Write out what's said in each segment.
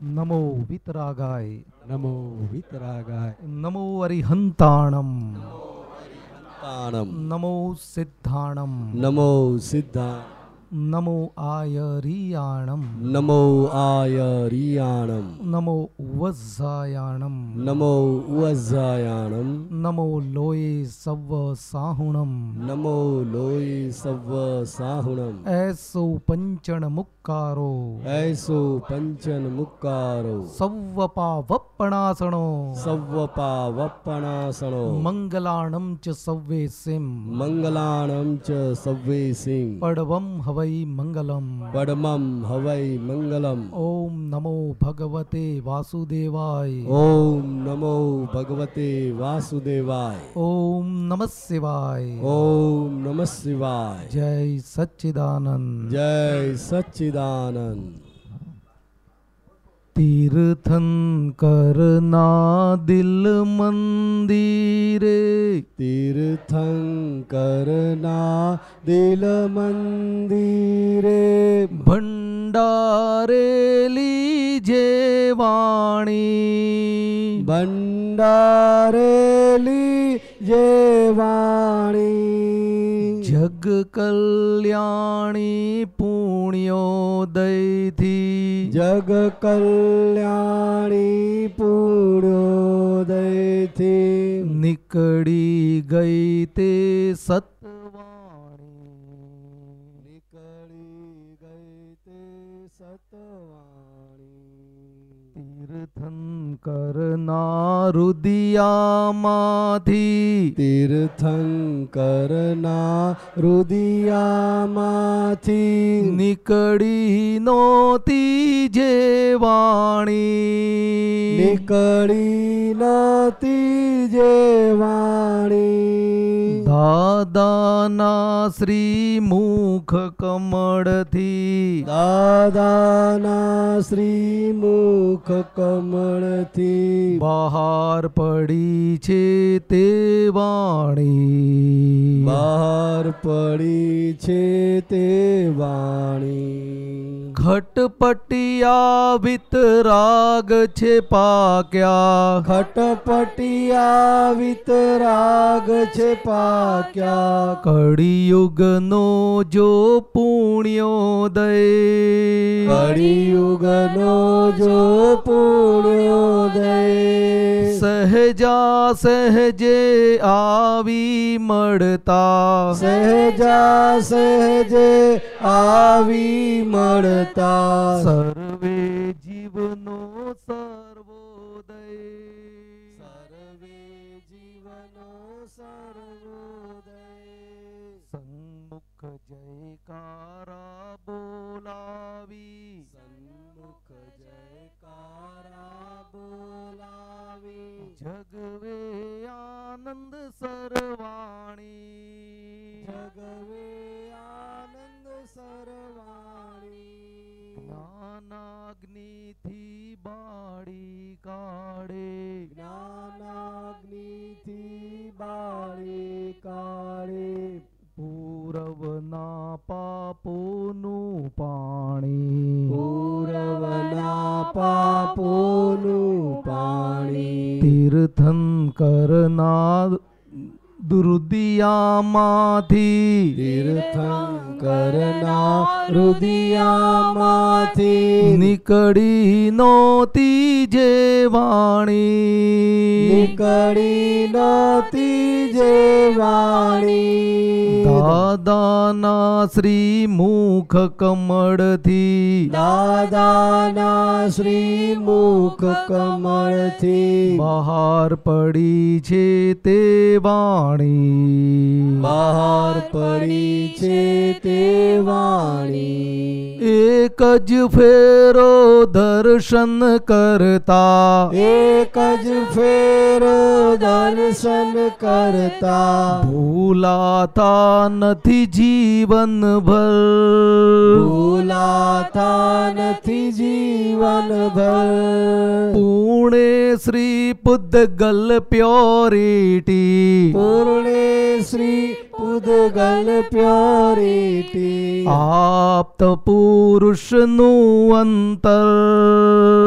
નમો વિતરાગાય નમો વિતરાગાય નમો અરિહંતાણમ તાણમ નમો સિદ્ધાણમ નમો સિદ્ધા નમો આયરિયાણમ નમો આયરિયાણમ નમો વજ્જાયાણમ નમો ઉવઝાયાણમ નમો લોયે સવ સાહુણમ નમો લોય સવ સાહુણમ એસો પંચણ મુક્કારો એસો પંચન મુક્કારો સવ્વ પાવપણાસણો સવ્વપા વપણાસણો મંગલાણમ ચ સવ્વે સિમ મંગલાણમ ચ સવ્વે સિમ પડવમ હવૈ મંગલમ પરમમ હવૈ મંગલમ ઓમ નમો ભગવતે વાસુદેવાય ઓમ નમો ભગવતે વાસુદેવાય ઓમ નમ શિવાય ઓમ નમ શિવાય જય સચ્ચિદાનંદ જય સચ્ચિદાનંદ તીર્થન કરના દિલ મંદિરે તીર્થંકરના દિલ મંદિરે ભંડારેલી જે વાણી ભંડારેલી જે વાણી. જગ કલ્યાણી પુણ્યોદયથી. જગ કલ્યાણી પૂર્ણોદયથી નીકળી ગઈ તે સતવાણી તીર્થન કરનાર રુદિયામાંથી તીર્થંકરના રુદિયામાંથી નીકળી નોતી જે વાણી નીકળી નતી જે વાણી દાદાના શ્રી મુખ કમળથી દાદાના શ્રી મુખ કમળથી બહાર પડી છે તે વાણી. બહાર પડી છે તે વાણી. ઘટપટિયા વિત રાગ છે પાક્યા. ખટપટિયા વિતરાગ છે પાક્યા. કળિયુગનો જો પુણ્યોદય. કળિયુગનો જો પૂર્ણોદય સહજા સહજે આવી મળતા. સહજા સહજે આવી મળતા. સર્વે જીવનો સર્વોદય. સર્વે જીવનો સર્વોદય. સન્મુખ જયકારા બોલાવી. બોલાવી જગવે આનંદ સરવાણી. જગવે આનંદ સરવાણી. જ્ઞાનાગ્નિથી બાળી કાઢે. જ્ઞાનાગ્નિથી બાળી કાઢે. પૂરવના પાપોનું પાણી પૂરવના પાપોનું પાણી તીર્થન કરનાર દુર્દિયામાંથી. તીર્થંકરના રુદિયામાંથી. નીકળી નોતી જે વાણી. નીકળી નહોતી જે વાણી. દાદાના શ્રી મુખ કમળથી. દાદાના શ્રી મુખ કમળથી. બહાર પડી છે તે વાણી. બહાર પડી છે તે વાણી. એક જ ફેરો દર્શન કરતા. એક જ ફેરો દર્શન કરતા. ભૂલાતા નથી જીવન ભર ભૂલાતા નથી જીવન ભર પુણે શ્રી પુદ્ગલ પ્યોરિટી. પૂર્ણે શ્રી પુદગલ પ્યોરિટી આપ્ત પુરુષનું અંતર.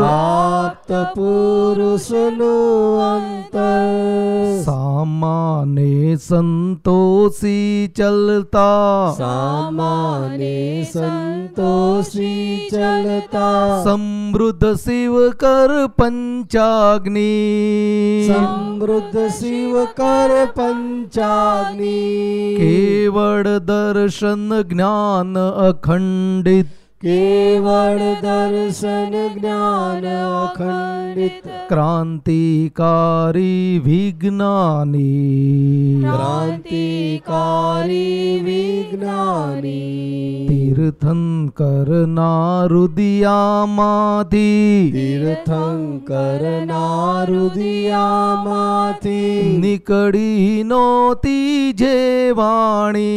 આ સત્પુરુષનું અંતર સામાને સંતોષી ચલતા સામાને સંતોષી ચલતા સમૃદ્ધ શિવ કર પંચાગ્નિ સમૃદ્ધ શિવ કર પંચાગ્નિ કેવળ દર્શન જ્ઞાન અખંડિત केवल दर्शन ज्ञान अखंडित क्रांतिकारी विज्ञानी क्रांतिकारी विज्ञानी तीर्थंकर नारुदिया माथी तीर्थंकर नारुदिया माथी निकड़ी नोती जे वाणी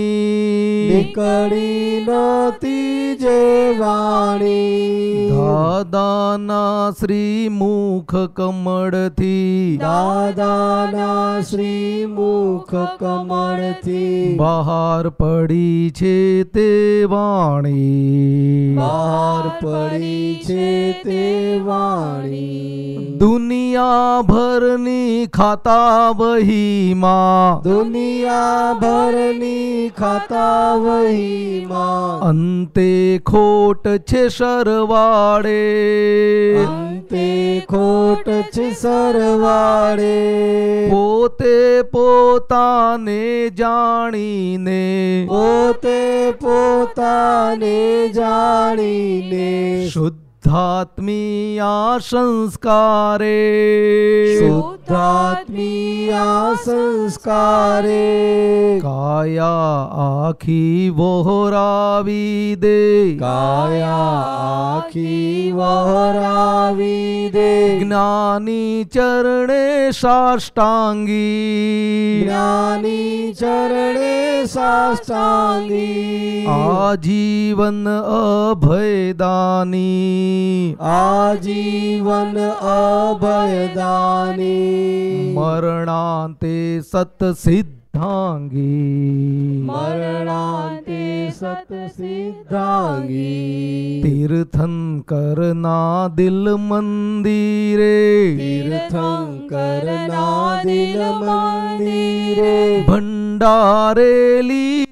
निकड़ी नोती जे વાણી. દાદાના શ્રી મુખ કમળથી. દાદાના શ્રી મુખ કમળથી. બહાર પડી છે તે વાણી. બહાર પડી છે તે વાણી. દુનિયા ભરની ખાતા વહીમાં દુનિયા ભરની ખાતા વહીમાં અંતે ખોટ છે સરવાળે. અંતે ખોટ છે સરવાળે. પોતે પોતાને જાણીને. પોતે પોતાને જાણીને. શુદ્ધાત્મીયા સંસ્કારે. શુદ્ધાત્મીયા સંસ્કારે કાયા આખી વહોરાવી દે કાયા આખી વહોરાવી દે જ્ઞાની ચરણે સાષ્ટાંગી જ્ઞાની ચરણે સાષ્ટાંગી આજીવન અભયદાની આજીવન અભયદાની મરણાંતે સતસિદ્ધાંગી મરણાંતે સતસિદ્ધાંગી તીર્થંકરના દિલ મંદિરે તીર્થંકરના દિલ મંદિરે ભંડારેલી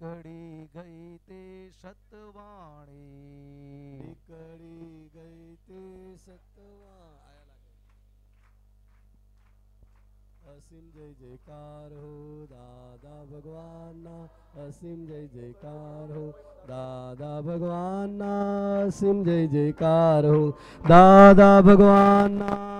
નીકળી ગઈ તે સતવાણી. નીકળી ગઈ તે સત્વા અસીમ જય જયકાર હો દાદા ભગવાનના. અસીમ જય જયકાર હો દાદા ભગવાનના. અસીમ જય જયકાર હો દાદા ભગવાનના.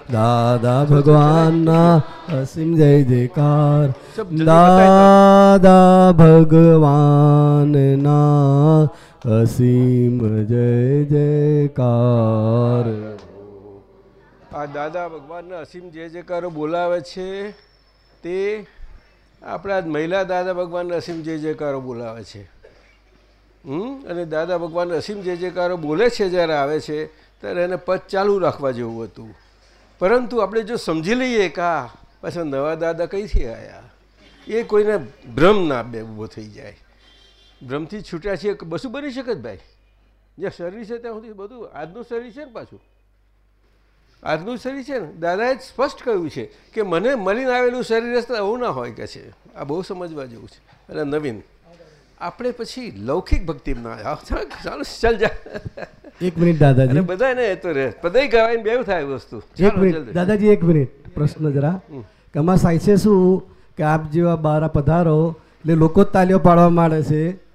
દાદા ભગવાનના અસીમ જય જયકાર. દાદા ભગવાનના અસીમ જય જયકાર. આ દાદા ભગવાનના અસીમ જય જયકારો બોલાવે છે. તે આપણા મહિલા દાદા ભગવાનના અસીમ જય જયકારો બોલાવે છે. અને દાદા ભગવાન અસીમ જય જયકારો બોલે છે જ્યારે આવે છે ત્યારે એને પદ ચાલુ રાખવા જેવું હતું. પરંતુ આપણે જો સમજી લઈએ કે આ પાછા નવા દાદા કઈથી આવ્યા એ કોઈને ભ્રમ ના બે ઊભો થઈ જાય. ભ્રમથી છૂટ્યા છીએ બસું બની શકે ભાઈ? જ્યાં શરીર છે ત્યાં સુધી બધું આજનું શરીર છે ને પાછું? આજનું શરીર છે ને? દાદાએ સ્પષ્ટ કહ્યું છે કે મને મળીને આવેલું શરીર આવું ના હોય કે છે. આ બહુ સમજવા જેવું છે. અને નવીન આપણે પછી લૌકિક ભક્તિ ના ચાલો ચાલ જા. એક મિનિટ અને દાદાજી. બધા ને એ તો રે બધાય ગવાઈને બે થાય વસ્તુ. એક મિનિટ દાદાજી એક મિનિટ પ્રશ્ન જરા. કે આમાં સાય છે શું? કે આપ જેવા બારા પધારો એટલે લોકો તાલીઓ પાડવા માંડે છે.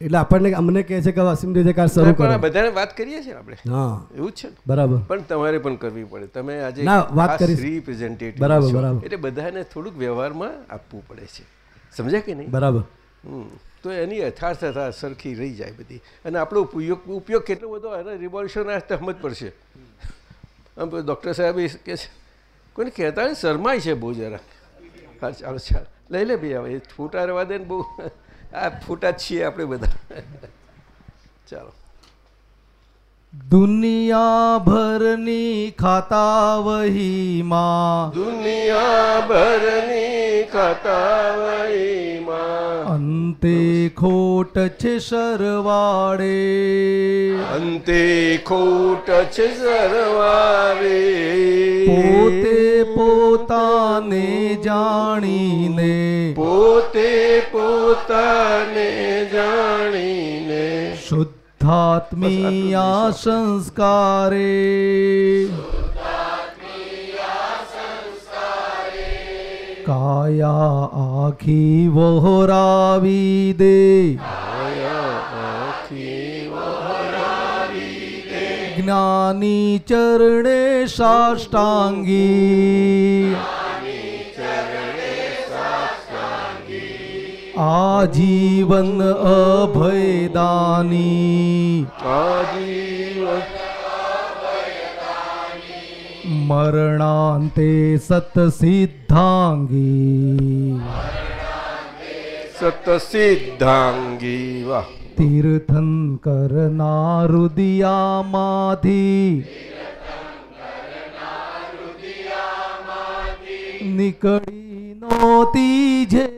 એટલે આપણને અમને કહે છે કે અસીમ જય શરૂ કરો. બધાને વાત કરીએ છીએ આપણે. હા. એવું જ છે બરાબર. પણ તમારે પણ કરવી પડે. તમે આજે ના, વાત કરી રિપ્રેઝેન્ટેટિવ બરાબર, બરાબર. એટલે બધાને થોડુંક વ્યવહારમાં આપવું પડે છે. સમજ્યા કે નહીં? બરાબર. તો એની યથાર્થતા સરખી રહી જાય બધી. અને આપણો ઉપયોગ ઉપયોગ કેટલો બધો એને રિવોલ્યુશન આ સમજ પડશે. આમ ડૉક્ટર સાહેબ એ કે છે, કોઈને કહેતા શરમાય છે બહુ જરા હા, ચાલો ચાલો. લઈ લે ભાઈ, હવે એ ફૂટા રહેવા દે ને બહુ. આ ફૂટા જ છીએ આપણે બધા. ચાલો. દુનિયા ભરની ખાતા વહીમાં દુનિયા ભરની કતાવઈમાં અંતે ખોટ છે સરવાડે અંતે ખોટ છે સરવારે પોતે પોતાને જાણીને પોતે પોતાને જાણીને શુદ્ધાત્મીયા સંસ્કારે કાયા આખી વહોરાવી દે જ્ઞાની ચરણે સાષ્ટાંગી આજીવન અભયદાની મરણાંતે સતસિદ્ધાંગી સત સિદ્ધાંગી વાહ તીર્થન કરનારુદિયામાંથી નીકળી નોતી જે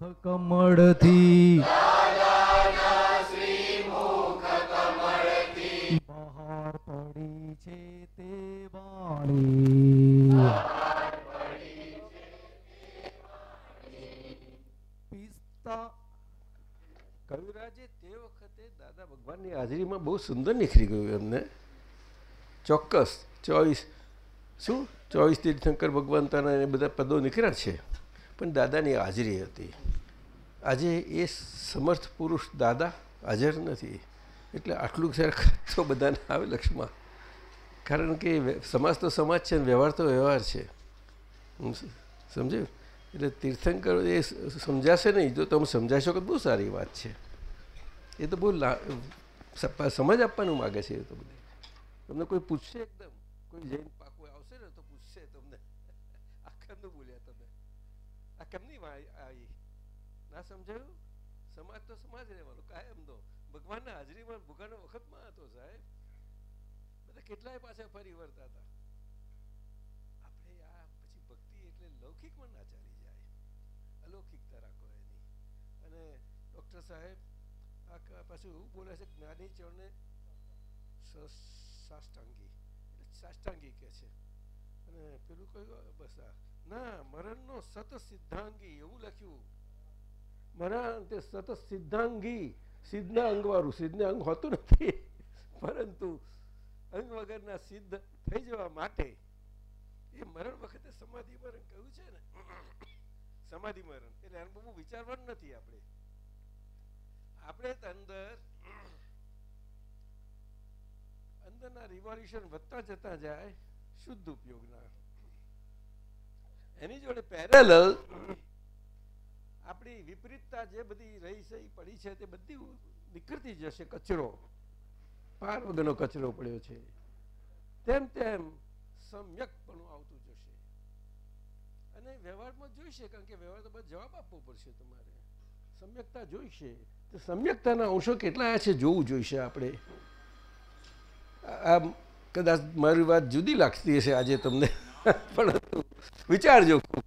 મુખ કમળથી બહાર પડી છે તે વાણી. પિસ્તા. કવિરાજે તે વખતે દાદા ભગવાનની હાજરીમાં બહુ સુંદર નીકળી ગયું એમને. ચોક્કસ ચોવીસ, શું? ચોવીસ તીર્થંકર તાના એ બધા પદો નીકળ્યા છે. પણ દાદાની હાજરી હતી. આજે એ સમર્થ પુરુષ દાદા હાજર નથી. એટલે આટલું સરખા તો બધાને આવે લક્ષમાં કારણ કે સમાજ તો સમાજ છે ને, વ્યવહાર તો વ્યવહાર છે. સમજ્યું? એટલે તીર્થંકર એ સમજાશે નહીં જો તમે સમજાશો તો બહુ સારી વાત છે. એ તો બહુ સમજ આપવાનું માગે છે એ તો બધે. તમને કોઈ પૂછશે એકદમ? કોઈ જૈન કેમની વા- આવી? ના સમજાયું? સમાજ તો સમાજ રહેવાનો. કાયમનો ભગવાનના હાજરીમાં ભગવાનના વખતમાં હતો સાહેબ. બધા કેટલાય પાછા ફરી વળતા હતા. આપણે આ પછી ભક્તિ એટલે લૌકિકમાં ના ચાલી જાય. અલૌકિકતા રાખો એની. અને ડૉક્ટર સાહેબ, આ પાછું બોલે છે જ્ઞાની ચરણે સાષ્ટાંગી. એટલે સાષ્ટાંગી કે છે. અને પેલું કહ્યું બસ આ. ના, મરણનો સત સિદ્ધાંગી, એવું લખ્યું. મરણ તે સત સિદ્ધાંગી, સિદ્ધના અંગવાળું. સિદ્ધને અંગ હોતું નથી, પરંતુ અંગ વગરના સિદ્ધ થઈ જવા માટે એ મરણ વખતે સમાધિ મરણ કહ્યું છે ને. સમાધિ મરણ. એટલે આને બહુ વિચારવાનું નથી આપણે. આપણે અંદર અંદરના રિવોલ્યુશન વધતા જતા જાય, શુદ્ધ ઉપયોગના. એની જોડે પેરેલલ આપણી વિપરીતતા જે બધી રહી છે પડી છે તે બધી નીકળતી જશે કચરો. પાર વગરનો કચરો પડ્યો છે. તેમ તેમ સમ્યકપણું આવતું જશે. અને વ્યવહારમાં જોઈશે, કારણ કે વ્યવહાર તો જવાબ આપવો પડશે તમારે. સમ્યકતા જોઈશે. તો સમ્યકતાના અંશો કેટલા આવ્યા છે જોવું જોઈશે આપણે. આ કદાચ મારી વાત જુદી લાગતી હશે આજે તમને. પરંતુ વિચારજો, ખૂબ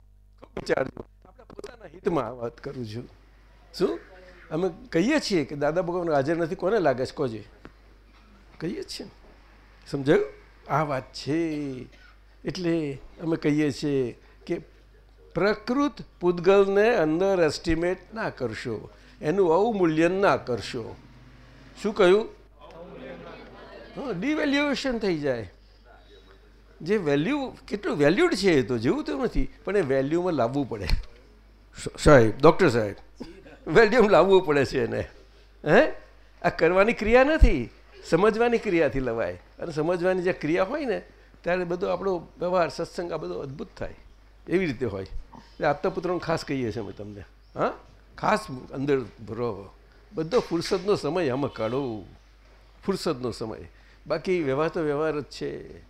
વિચારજો. આપણા પોતાના હિતમાં વાત કરું છું. શું? અમે કહીએ છીએ કે દાદા ભગવાન હાજર નથી, કોને લાગે છે? કોજે? કહીએ છીએ ને. સમજાયું? આ વાત છે. એટલે અમે કહીએ છીએ કે પ્રકૃત પૂતગલને અંદર એસ્ટિમેટ ના કરશો. એનું અવમૂલ્યન ના કરશો. શું કહ્યું? ડિવેલ્યુએશન થઈ જાય. જે વેલ્યુ કેટલું વેલ્યુડ છે એ તો જેવું તો નથી પણ એ વેલ્યુમાં લાવવું પડે. સાહેબ ડૉક્ટર સાહેબ. વેલ્યુમાં લાવવું પડે છે એને. હે? આ કરવાની ક્રિયા નથી સમજવાની ક્રિયાથી લવાય. અને સમજવાની જે ક્રિયા હોય ને ત્યારે બધો આપણો વ્યવહાર સત્સંગ આ બધો અદ્ભુત થાય. એવી રીતે હોય. એટલે આપતા પુત્રોને ખાસ કહીએ છીએ અમે તમને. હા? ખાસ અંદર ભરો. બધો ફુરસદનો સમય આમાં કાઢો. ફુરસદનો સમય. બાકી વ્યવહાર તો વ્યવહાર જ છે.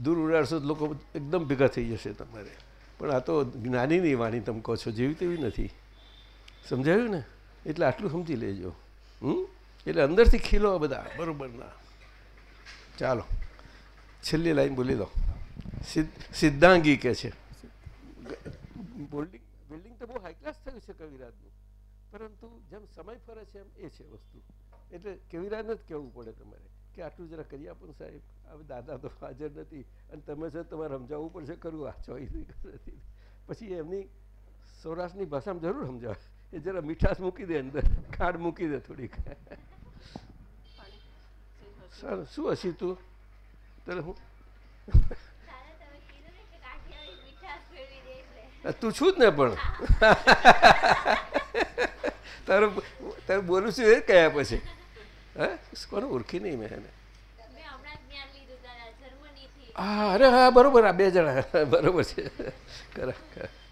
દૂર ઉડાડશો તો લોકો એકદમ ભેગા થઈ જશે તમારે. પણ આ તો જ્ઞાનીની વાણી તમે કહો છો, જેવી તેવી નથી. સમજાયું ને? એટલે આટલું સમજી લેજો. હમ? એટલે અંદરથી ખીલો બધા, બરોબરના. ચાલો. છેલ્લી લાઈન બોલી દો. સિદ્ધ સિદ્ધાંગી કે છે. બિલ્ડિંગ બિલ્ડિંગ તો બહુ હાઈ ક્લાસ થયું છે કવિરાજનું. પરંતુ જેમ સમય ફરે છે એમ એ છે વસ્તુ. એટલે કવિરાજને જ કહેવું પડે તમારે. કે આટલું જરા કરી આપો ને સાહેબ. હવે દાદા તો હાજર નથી અને તમે છે તમારે સમજાવવું પડશે કરવું આ ચોઈસ નથી પછી એમની સૌરાષ્ટ્રની ભાષામાં જરૂર સમજાવે. એ જરા મીઠાશ મૂકી દે અંદર. ખાડ મૂકી દે થોડીક. સારું. શું હસી તું? તને હું? તું છું જ ને પણ. તારું તારું બોલું છું એ કયા પછી. હે? કોને ઓળખી નહીં મેં એને. હા અરે હા બરોબર આ બે જણા. બરોબર છે.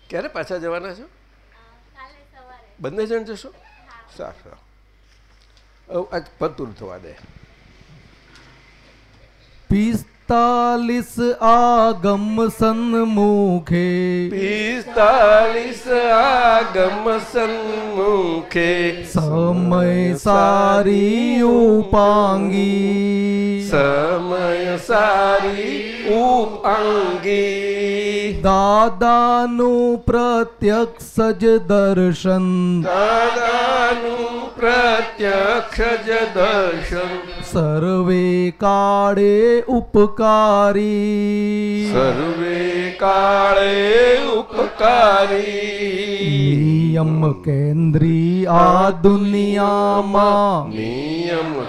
ક્યારે પાછા જવાના છો? અ, કાલે સવારે. બંને જણ જશો? સારું સારું. આજ પતું થવા દે. પિસ્તાલીસ આગમ સન્મુખે. પિસ્તાલીસ આગમ સન્મુખે. સમય સારી ઉપાંગી. સમય સારી ઉપાંગી. દાદાનું પ્રત્યક્ષ જ દર્શન. દાદાનું પ્રત્યક્ષ જ દર્શન. સર્વે કાળે ઉપકારી સર્વે કાળે ઉપકારી. નિયમ કેન્દ્રી આ દુનિયામાં. નિયમ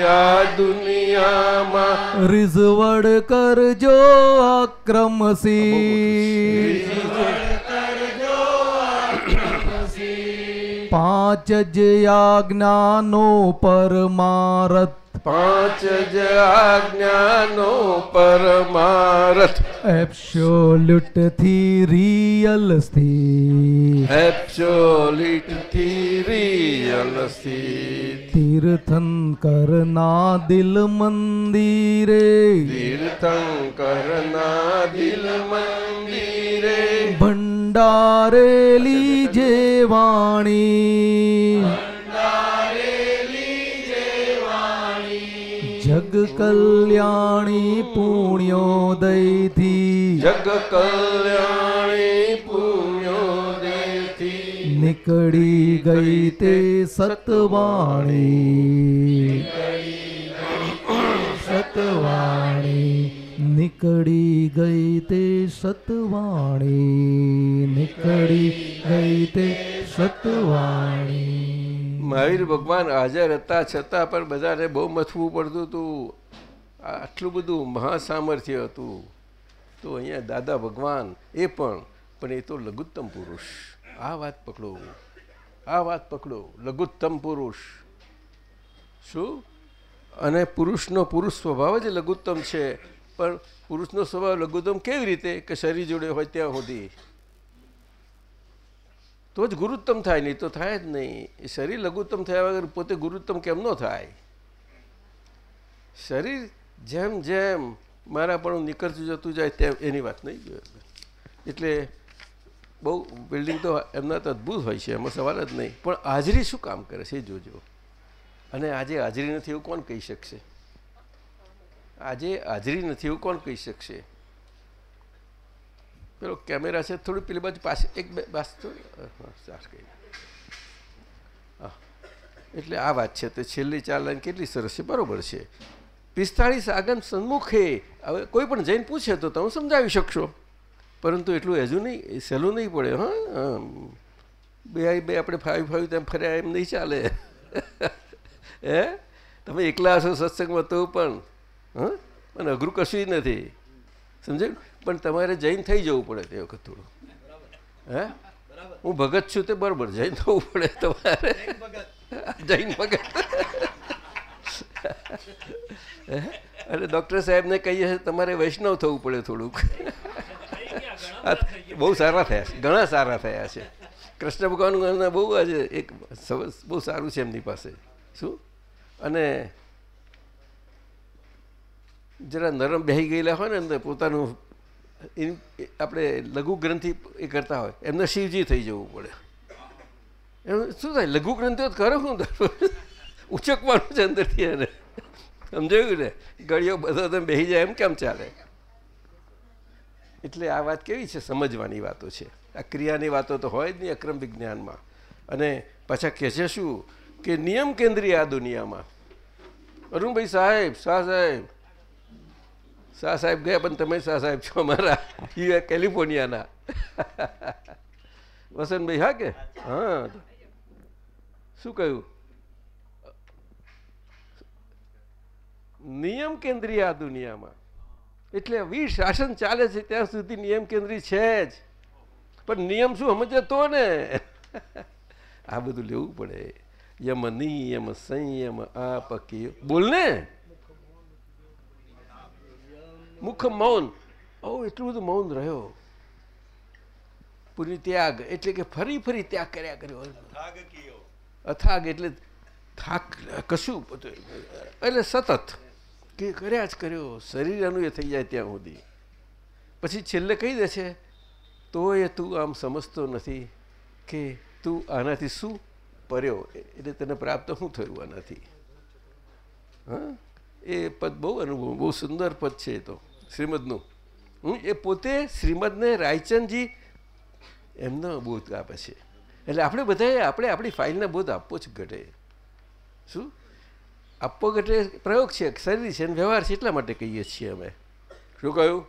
આ દુનિયામાં. રિઝવડ કરજો અક્રમસી પાંચ જ આજ્ઞાનો પરમારથ પાંચ જ આજ્ઞાનો પરમારથ એબ્સોલ્યુટથી રિયલ સ્થિત એબ્સોલ્યુટથી રિયલ સ્થિત તીર્થંકરના દિલ મંદિરે તીર્થંકરના દિલ મંદિરે ભંડારેલી જે વાણી કલ્યાણી પુણ્યોદયથી. જગ કલ્યાણી પુણ્યોદયથી. નીકળી ગઈ તે સતવાણી. સતવાણી. નીકળી ગઈ તે સતવાણી. નીકળી ગઈ તે સતવાણી. મહાવીર ભગવાન હાજર હતા, છતાં પણ બધાને બહુ મથવું પડતું હતું. આટલું બધું મહાસામર્થ્ય હતું. તો અહીંયા દાદા ભગવાન એ પણ પણ એ તો લઘુત્તમ પુરુષ. આ વાત પકડો. આ વાત પકડો. લઘુત્તમ પુરુષ. શું? અને પુરુષનો પુરુષ સ્વભાવ જ લઘુત્તમ છે. પણ પુરુષનો સ્વભાવ લઘુત્તમ કેવી રીતે? કે શરીર જોડે હોય ત્યાં સુધી. તો જ ગુરુત્તમ થાય, નહીં તો થાય જ નહીં. શરીર લઘુત્તમ થયા વગર પોતે ગુરુત્તમ કેમ ન થાય? શરીર જેમ જેમ મારા પણ નીકળતું જતું જાય તેમ એની વાત નહીં એટલે બહુ બિલ્ડિંગ તો એમના તો અદ્ભુત હોય છે, એમાં સવાલ જ નહીં. પણ હાજરી શું કામ કરે છે જોજો. અને આજે હાજરી નથી એવું કોણ કહી શકશે? આજે હાજરી નથી એવું કોણ કહી શકશે? પેલો કેમેરા છે થોડું પેલી બાજુ પાસે એક બે બસ તો હા, ચાર કહી હા એટલે આ વાત છે તે છેલ્લી ચાર લાઈન કેટલી સરસ છે બરોબર છે. પિસ્તાળીસ આગમ સન્મુખે હવે કોઈ પણ જઈને પૂછે તો તમે સમજાવી શકશો. પરંતુ એટલું હજુ નહીં સહેલું નહીં પડે હા. બે બે આપણે ફાવી ફાવી તેમ ફર્યા એમ નહીં ચાલે. હે? તમે એકલા હશો સત્સંગમાં તો પણ હા? પણ અઘરું કશું નથી. સમજાયું પણ તમારે જૈન થઈ જવું પડે તે વખત થોડું. હે? હું ભગત છું તે બરાબર, જૈન થવું પડે તમારે. જૈન ભગત? અને ડૉક્ટર સાહેબને કહીએ તમારે વૈષ્ણવ થવું પડે થોડુંક. બહુ સારા થયા છે, ઘણા સારા થયા છે. કૃષ્ણ ભગવાન બહુ આજે એક બહુ સારું છે એમની પાસે. શું? અને જરા નરમ બેહી ગયેલા હોય ને અંદર પોતાનું આપણે લઘુ ગ્રંથિ એ કરતા હોય, એમને શિવજી થઈ જવું પડે. એમ શું થાય? લઘુ ગ્રંથિઓ કરો શું? ઉચકવાનું છે અંદરથી એને. સમજાયું ને? ગળિયો બધો તમે બેસી જાય, એમ કેમ ચાલે? એટલે આ વાત કેવી છે? સમજવાની વાતો છે. આ ક્રિયાની વાતો તો હોય જ નહીં અક્રમ વિજ્ઞાનમાં. અને પાછા કહે છે શું? કે નિયમ કેન્દ્રીય આ દુનિયામાં. અરુણભાઈ સાહેબ, શાહ સાહેબ શાહ સાહેબ ગયા પણ તમે શાહ સાહેબ છો અમારા. એ કેલિફોર્નિયાના. વસંતભાઈ, હા કે? હા. શું કહ્યું? નિયમ કેન્દ્રીય આ દુનિયામાં. એટલે વીર શાસન ચાલે છે ત્યાં સુધી નિયમ કેન્દ્રી છે જ. પણ નિયમ શું સમજે તો ને? આ બધું લેવું પડે. યમ નિયમ સંયમ આપકી. બોલ ને. મુખ મૌન. ઓ એટલું બધું મૌન રહ્યો. પૂરી ત્યાગ એટલે કે ફરી ફરી ત્યાગ કર્યા કર્યો. અથાગ એટલે થાક કશું એટલે સતત. કે કર્યા જ કર્યો. શરીર એનું એ થઈ જાય ત્યાં સુધી. પછી છેલ્લે કહી દે છે તોય તું આમ સમજતો નથી કે તું આનાથી શું પર્યો? એટલે તને પ્રાપ્ત શું થયું આનાથી? હા? એ પદ બહુ અનુભવ બહુ સુંદર પદ છે એ તો. શ્રીમદનું. હું એ પોતે શ્રીમદને રાયચંદજી એમનો બોધ આપે છે. એટલે આપણે બધાએ આપણે આપણી ફાઇલને બોધ આપવો જ ઘટે. શું? આપવો ઘટે પ્રયોગ છે, શરીર છે અને વ્યવહાર છે એટલા માટે કહીએ છીએ અમે. શું કહ્યું?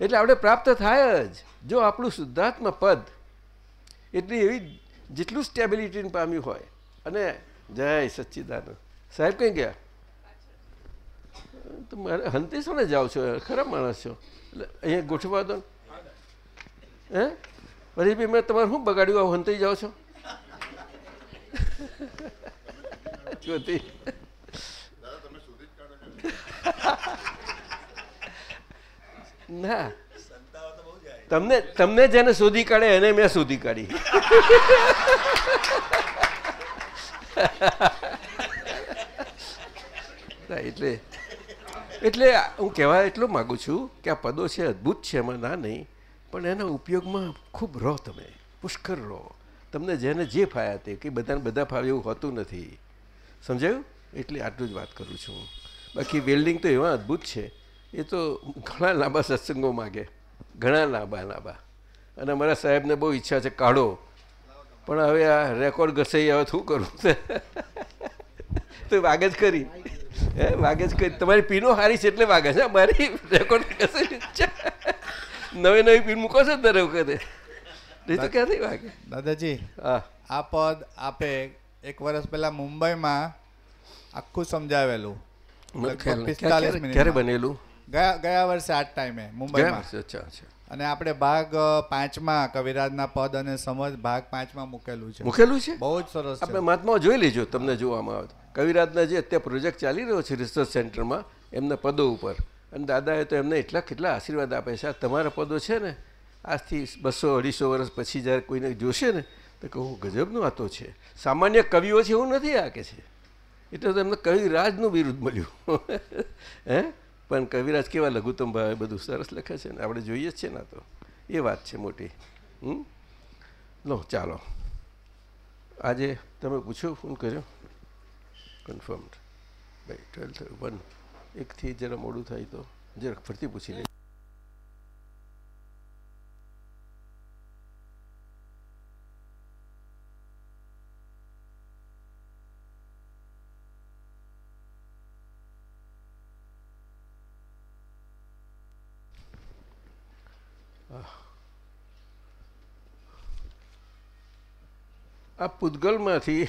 એટલે આપણે પ્રાપ્ત થાય જ જો આપણું શુદ્ધાત્મ પદ એટલી એવી જેટલું સ્ટેબિલિટીને પામ્યું હોય. અને જય સચ્ચિદાનંદ. સાહેબ કંઈ ગયા? મારે હંતેશોને જાઓ છો? ખરા માણસ છો? એટલે અહીંયા ગોઠવા દો. હે? પછી બી મેં તમારે શું બગાડ્યું? આવું હંતી જાઓ છો? ના. તમને તમને જેને શોધી કાઢે, એને મેં શોધી કાઢી. એટલે એટલે હું કહેવા એટલું માગું છું કે આ પદો છે, અદ્ભુત છે, એમાં ના નહીં, પણ એના ઉપયોગમાં ખૂબ રહો તમે પુષ્કર રહો. તમને જેને જે ફાયા તે, કે બધાને બધા ફાવે એવું હોતું નથી. સમજાયું? એટલે આટલું જ વાત કરું છું. બાકી વેલ્ડિંગ તો એવા અદ્ભુત છે, એ તો ઘણા લાંબા સત્સંગો માગે, ઘણા લાંબા લાંબા. અને અમારા સાહેબને બહુ ઈચ્છા છે કાઢો. પણ હવે આ રેકોર્ડ ઘસાઈ હવે શું કરું? તો વાગે જ કરી હે વાગે છે તમારી પીનો હારી છે એટલે વાગે છે. મારી રેકોર્ડ ઘસાઈ નવી નવી પીન મૂકો છો દર વખતે. નહીં તો ક્યાંથી વાગે? દાદાજી હા. આ પદ આપે એક વર્ષ પહેલા મુંબઈમાં આખું સમજાવેલું. મને લગભગ ખ્યાલ નહીં. 45 ક્યારે બનેલું? ગયા ગયા વર્ષે આ ટાઈમે મુંબઈમાં. અચ્છા અચ્છા. અને આપણે ભાગ પાંચમાં કવિરાજના પદ અને સમજ ભાગ પાંચમાં મૂકેલું છે. મૂકેલું છે? બહુ જ સરસ આપણે મહાત્મા જોઈ લેજો તમને જોવામાં આવે. કવિરાજના જે અત્યારે પ્રોજેક્ટ ચાલી રહ્યો છે રિસર્ચ સેન્ટરમાં, એમના પદો ઉપર. અને દાદાએ તો એમને એટલા કેટલા આશીર્વાદ આપે છે. આ તમારા પદો છે ને, આજથી બસો અઢીસો વર્ષ પછી જ્યારે કોઈને જોશે ને, તો કહું ગજબનું આતો છે. સામાન્ય કવિઓ છે, એવું નથી આ કે છે. એટલે તો એમને કવિરાજનું બિરુદ મળ્યું. હે? પણ કવિરાજ કેવા લઘુત્તમ ભાવે બધું સરસ લખે છે ને. આપણે જોઈએ જ છે ને તો. એ વાત છે મોટી. હમ? લો, ચાલો. આજે તમે પૂછ્યો ફોન કર્યો? કન્ફર્મ્ડ ભાઈ ટ્વેલ્થ વન એકથી જરા મોડું થાય તો જરાક ફરતી પૂછી લે. આ પૂતગલમાંથી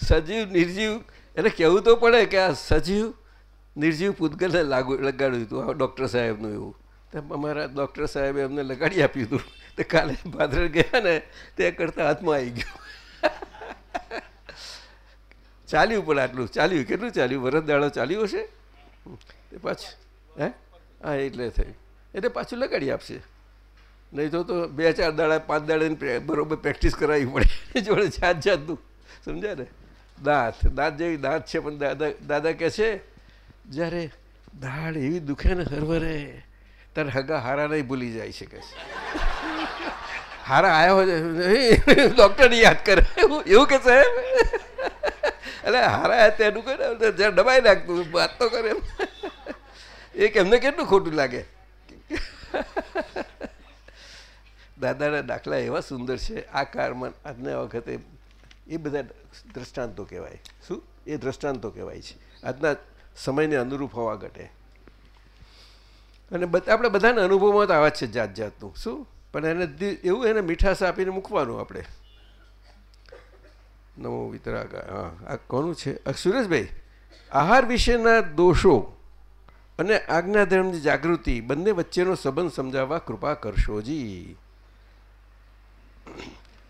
સજીવ નિર્જીવ, એને કહેવું તો પડે કે આ સજીવ નિર્જીવ પૂતગલને લાગુ લગાડ્યું હતું, આ ડૉક્ટર સાહેબનું એવું. તો અમારા ડૉક્ટર સાહેબે અમને લગાડી આપ્યું હતું. તો કાલે ભાદર ગયા ને, તે કરતાં હાથમાં આવી ગયું. ચાલ્યું પણ આટલું. ચાલ્યું. કેટલું ચાલ્યું? વરસ દાડો ચાલ્યું હશે? તે પાછું, હે? હા, એટલે થયું. એટલે પાછું લગાડી આપશે. નહીં તો તો બે ચાર દાડા, પાંચ દાડાની બરોબર પ્રેક્ટિસ કરાવવી પડે. જોડે જાત જાતનું. સમજ્યા ને? દાંત દાંત જેવી દાંત છે, પણ દાદા દાદા કહે છે, જ્યારે દાળ એવી દુખે ને હરવરે ત્યારે હગા હારા નહીં ભૂલી જાય છે કે છે. હારા આવ્યા હોય ડૉક્ટરને યાદ કરે. એવું કે સાહેબ એટલે હારા તેનું કહે ને જ્યારે દબાઈ નાખતું, વાત તો કરે. એ એમને કેટલું ખોટું લાગે? દાદાના દાખલા એવા સુંદર છે. આ કારમાં, આજના વખતે એ બધા દ્રષ્ટાંતો કહેવાય. શું? એ દ્રષ્ટાંતો કહેવાય છે. આજના સમયને અનુરૂપ હોવા ઘટે. અને આપણે બધાના અનુભવમાં તો આવા જ છે જાત જાતનું. શું? પણ એને એવું એને મીઠાશ આપીને મૂકવાનું આપણે. નમો વિતરાગ, હા, આ કોનું છે? સુરેશભાઈ. આહાર વિશેના દોષો અને આજ્ઞાધર્મની જાગૃતિ બંને વચ્ચેનો સંબંધ સમજાવવા કૃપા કરશોજી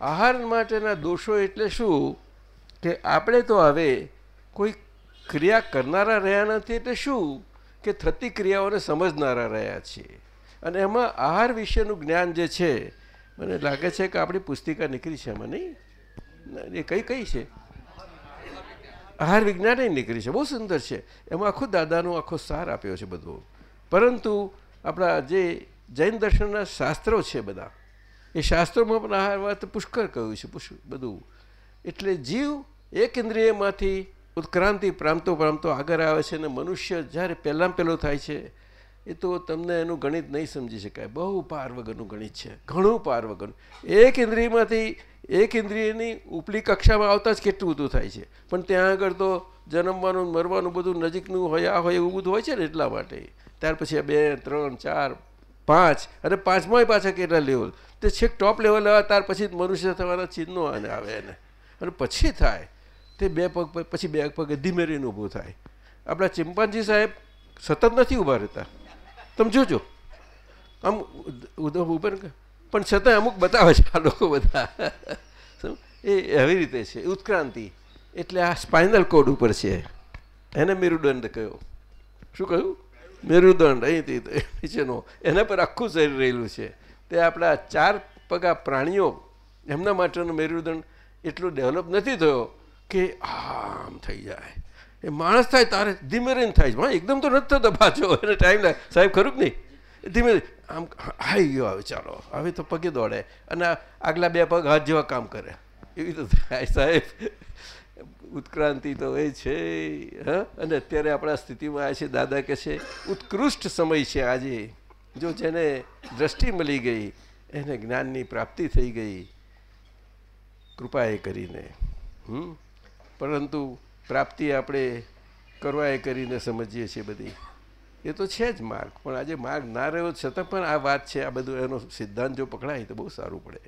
આહાર માટેના દોષો એટલે શું? કે આપણે તો હવે કોઈ ક્રિયા કરનારા રહ્યા નથી એટલે શું? કે થતી ક્રિયાઓને સમજનારા રહ્યા છીએ. અને એમાં આહાર વિશેનું જ્ઞાન જે છે, મને લાગે છે કે આપણી પુસ્તિકા નીકળી છે એમાં, નહીં? એ કઈ કઈ છે? આહાર વિજ્ઞાન નીકળી છે, બહુ સુંદર છે. એમાં આખો દાદાનો આખો સાર આપ્યો છે બધો. પરંતુ આપણા જે જૈન દર્શનના શાસ્ત્રો છે બધા એ શાસ્ત્રોમાં પણ આહાર વાત પુષ્કળ કહ્યું છે પુષ્ક બધું. એટલે જીવ એક ઇન્દ્રિયમાંથી ઉત્ક્રાંતિ પ્રામતો પ્રામતો આગળ આવે છે અને મનુષ્ય જ્યારે પહેલાં પહેલો થાય છે, એ તો તમને એનું ગણિત નહીં સમજી શકાય. બહુ પાર વગરનું ગણિત છે, ઘણું પાર વગરનું. એક ઇન્દ્રિયમાંથી એક ઇન્દ્રિયની ઉપલી કક્ષામાં આવતા જ કેટલું બધું થાય છે. પણ ત્યાં આગળ તો જન્મવાનું મરવાનું બધું નજીકનું હોય, આ હોય એવું બધું હોય છે ને એટલા માટે. ત્યાર પછી બે, ત્રણ, ચાર, પાંચ અને પાંચમાંય પાછા કેટલા લેવલ તે છેક ટોપ લેવલ આવે, ત્યાર પછી મનુષ્ય થવાના ચિહ્નો અને આવે એને. અને પછી થાય, તે બે પગ પછી બે પગ ધીમે રહીને ઊભું થાય. આપણા ચિંપાંજી સાહેબ સતત નથી ઊભા રહેતા. તમે જોજો. આમ ઉધો ઉપર પણ છતાં અમુક બતાવે છે આ લોકો બધા. એ એવી રીતે છે, ઉત્ક્રાંતિ. એટલે આ સ્પાઇનલ કોડ ઉપર છે. એને મેરુદંડ કહ્યો. શું કહ્યું? મેરુદંડ અહીંથી નીચેનો. એના પર આખું શરીર રહેલું છે. તે આપણા ચાર પગા પ્રાણીઓ એમના માટેનો મેરુદંડ એટલો ડેવલપ નથી થયો કે આમ થઈ જાય. એ માણસ થાય તારે, ધીમે રહીને થાય છે. એકદમ તો નથી થતો પાછો. એને ટાઈમ લાગે. સાહેબ, ખરું જ નહીં? ધીમે આમ હાઈ ગયો હવે ચાલો હવે તો પગે દોડે. અને આગલા બે પગ હાથ જેવા કામ કરે. એવી તો થાય સાહેબ. ઉત્ક્રાંતિ તો એ છે. હ? અને અત્યારે આપણા સ્થિતિમાં આ છે. દાદા કહે છે, ઉત્કૃષ્ટ સમય છે આજે. જો જેને દ્રષ્ટિ મળી ગઈ, એને જ્ઞાનની પ્રાપ્તિ થઈ ગઈ, કૃપાએ કરીને. હમ? પરંતુ પ્રાપ્તિ આપણે કરવાએ કરીને સમજીએ છીએ બધી. એ તો છે જ માર્ગ, પણ આજે માર્ગ ના રહ્યો છતાં પણ આ વાત છે, આ બધું એનો સિદ્ધાંત જો પકડાય તો બહુ સારું પડે.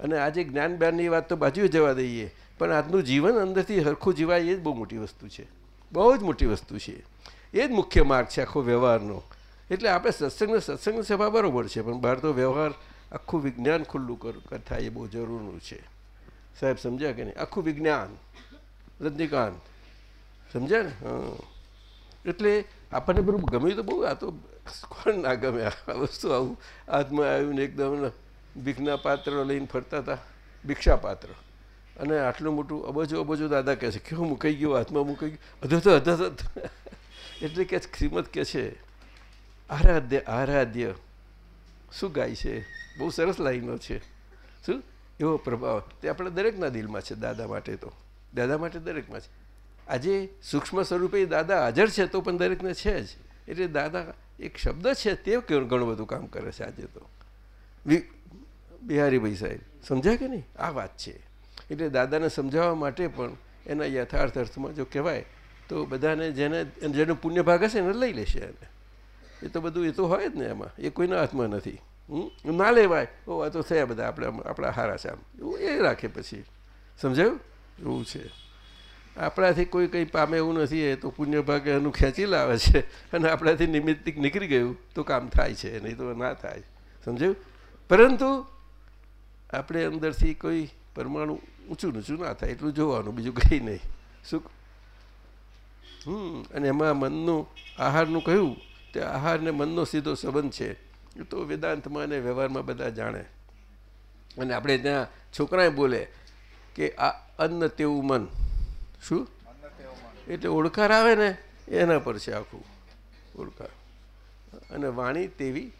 અને આજે જ્ઞાન જ્ઞાનની વાત તો બાજુ જવા દઈએ, પણ આજનું જીવન અંદરથી હરખું જીવાય એ જ બહુ મોટી વસ્તુ છે. બહુ જ મોટી વસ્તુ છે. એ જ મુખ્ય માર્ગ છે આખો વ્યવહારનો. એટલે આપણે સત્સંગ સત્સંગ સેવા બરાબર છે, પણ બહાર તો વ્યવહાર આખું વિજ્ઞાન ખુલ્લું થાય એ બહુ જરૂરનું છે. સાહેબ, સમજ્યા કે નહીં? આખું વિજ્ઞાન, રજનીકાંત, સમજ્યા ને? હા. એટલે આપણને બધું ગમ્યું તો બહુ, આ તો કોણ ના ગમે આ વસ્તુ આવું? હાથમાં આવ્યું ને એકદમ ભીખના પાત્ર લઈને ફરતા હતા ભિક્ષા પાત્ર. અને આટલું મોટું અબજો અબજો દાદા કહે છે, કેવું મુકાઈ ગયું? હાથમાં મુકાઈ ગયું? અધો તો અધો એટલે કે શ્રીમદ કહે છે. આરાધ્ય આરાધ્ય. શું ગાય છે? બહુ સરસ લાઈનો છે. શું? એવો પ્રભાવ. તે આપણા દરેકના દિલમાં છે, દાદા માટે તો. દાદા માટે દરેકમાં છે. આજે સૂક્ષ્મ સ્વરૂપે દાદા હાજર છે તો પણ દરેકને છે જ. એટલે દાદા એક શબ્દ છે તે ઘણું બધું કામ કરે છે આજે તો. બિહારીભાઈ સાહેબ, સમજાય કે નહીં? આ વાત છે. એટલે દાદાને સમજાવવા માટે પણ એના યથાર્થ અર્થમાં જો કહેવાય, તો બધાને જેને, જેનું પુણ્ય ભાગ હશે એને લઈ લેશે એને. એ તો બધું એ તો હોય જ ને એમાં. એ કોઈના હાથમાં નથી? ના લેવાય. ઓ, આ તો થયા બધા આપણે આપણા હારા છે આમ. એવું એ રાખે પછી. સમજાયું? એવું છે. આપણાથી કોઈ કંઈ પામે એવું નથી, એ તો પુણ્ય ભાગ એનું ખેંચી લાવે છે. અને આપણાથી નિમિત્તિક નીકળી ગયું, તો કામ થાય છે, નહીં તો ના થાય. સમજાયું? પરંતુ આપણે અંદરથી કોઈ પરમાણુ ઊંચું નીચું ના થાય, એટલું જોવાનું, બીજું કંઈ નહીં. શું હમ, અને એમાં મનનું, આહારનું કહ્યું તે આહાર ને મનનો સીધો સંબંધ છે, એ તો વેદાંતમાં અને વ્યવહારમાં બધા જાણે. અને આપણે ત્યાં છોકરાએ બોલે કે આ અન્ન તેવું મન. શું? એટલે ઓળખાર આવે ને, એના પર છે આખું ઓળખાર. અને વાણી તેવી,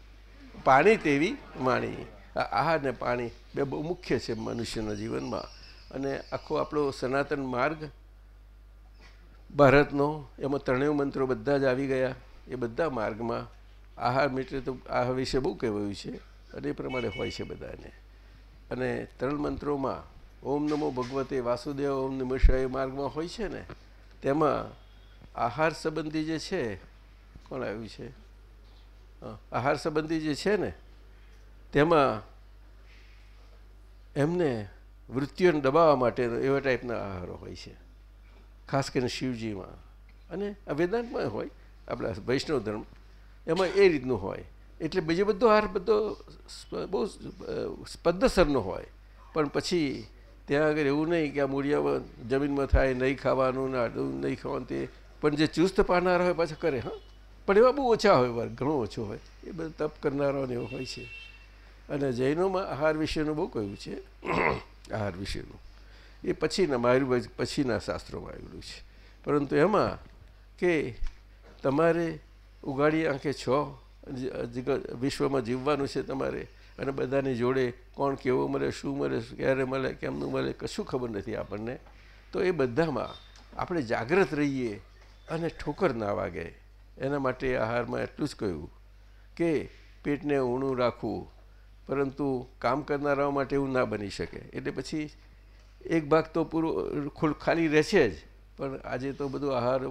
પાણી તેવી વાણી. આહાર ને પાણી બે બહુ મુખ્ય છે મનુષ્યના જીવનમાં. અને આખો આપણો સનાતન માર્ગ ભારતનો, એમાં ત્રણેય મંત્રો બધા જ આવી ગયા. એ બધા માર્ગમાં આહાર મીટરે તો આહાર વિશે બહુ કહેવાયું છે અને એ પ્રમાણે હોય છે બધાને. અને ત્રણ મંત્રોમાં ઓમ નમો ભગવતે વાસુદેવ ઓમ નમઃ એ માર્ગમાં હોય છે ને, તેમાં આહાર સંબંધી જે છે, કોણ આવ્યું છે? આહાર સંબંધી જે છે ને, તેમાં એમને વૃત્તિઓને દબાવવા માટેનો એવા ટાઈપના આહારો હોય છે. ખાસ કરીને શિવજીમાં. અને આ વેદાંતમાં હોય. આપણા વૈષ્ણવ ધર્મ એમાં એ રીતનું હોય. એટલે બીજો બધો આહાર બધો બહુ અ, હોય. પણ પછી ત્યાં આગળ એવું નહીં કે આ મૂળિયામાં જમીનમાં થાય નહીં ખાવાનું ને આડું નહીં ખાવાનું તે પણ જે ચુસ્ત પાડનારા હોય પાછા કરે હા. પણ એવા બહુ ઓછા હોય વર્ગ ઘણો ઓછો હોય. એ બધા તપ કરનારાઓને એવો હોય છે. અને જૈનોમાં આહાર વિશેનું બહુ કહ્યું છે. આહાર વિશેનું. એ પછીના માયુર્વેદ પછીના શાસ્ત્રોમાં આવેલું છે. પરંતુ એમાં કે તમારે ઉગાડી આંખે છો? વિશ્વમાં જીવવાનું છે તમારે. અને બધાની જોડે કોણ કેવો મળે, શું મળે, ક્યારે મળે, કેમનું મળે, કશું ખબર નથી આપણને. તો એ બધામાં આપણે જાગ્રત રહીએ અને ઠોકર ના વાગે. એના માટે આહારમાં એટલું જ કહ્યું કે પેટને ઊણું રાખવું, પરંતુ કામ કરનારાઓ માટે એવું ના બની શકે. એટલે પછી એક ભાગ તો પૂરો ખાલી રહેશે જ. પણ આજે તો બધું આહાર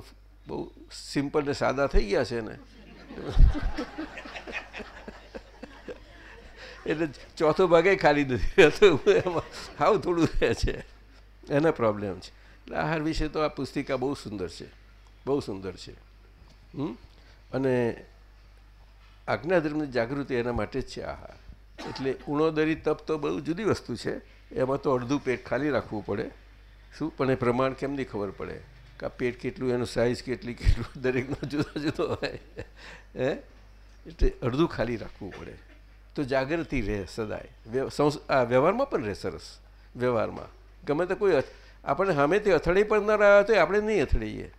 બહુ સિમ્પલ ને સાદા થઈ ગયા છે ને એટલે ચોથો ભાગે ખાલી નથી એમાં હાવ થોડું રહે છે. એના પ્રોબ્લેમ છે. એટલે આહાર વિશે તો આ પુસ્તિકા બહુ સુંદર છે. બહુ સુંદર છે? અને આજ્ઞાધર્મની જાગૃતિ એના માટે જ છે આહાર. એટલે ઉણોદરી તપ તો બહુ જુદી વસ્તુ છે. એમાં તો અડધું પેટ ખાલી રાખવું પડે. શું? પણ એ પ્રમાણ કેમ નહીં ખબર પડે? કે પેટ કેટલું, એનું સાઇઝ કેટલી, કેટલું, દરેકનો જુદો જુદો હોય. હે? એટલે અડધું ખાલી રાખવું પડે. તો જાગૃતિ રહે સદાય. આ વ્યવહારમાં પણ રહે સરસ. વ્યવહારમાં. ગમે તે કોઈ આપણે સામે તે અથડાઈ પણ ના રહ્યા તો આપણે નહીં અથડાઈએ.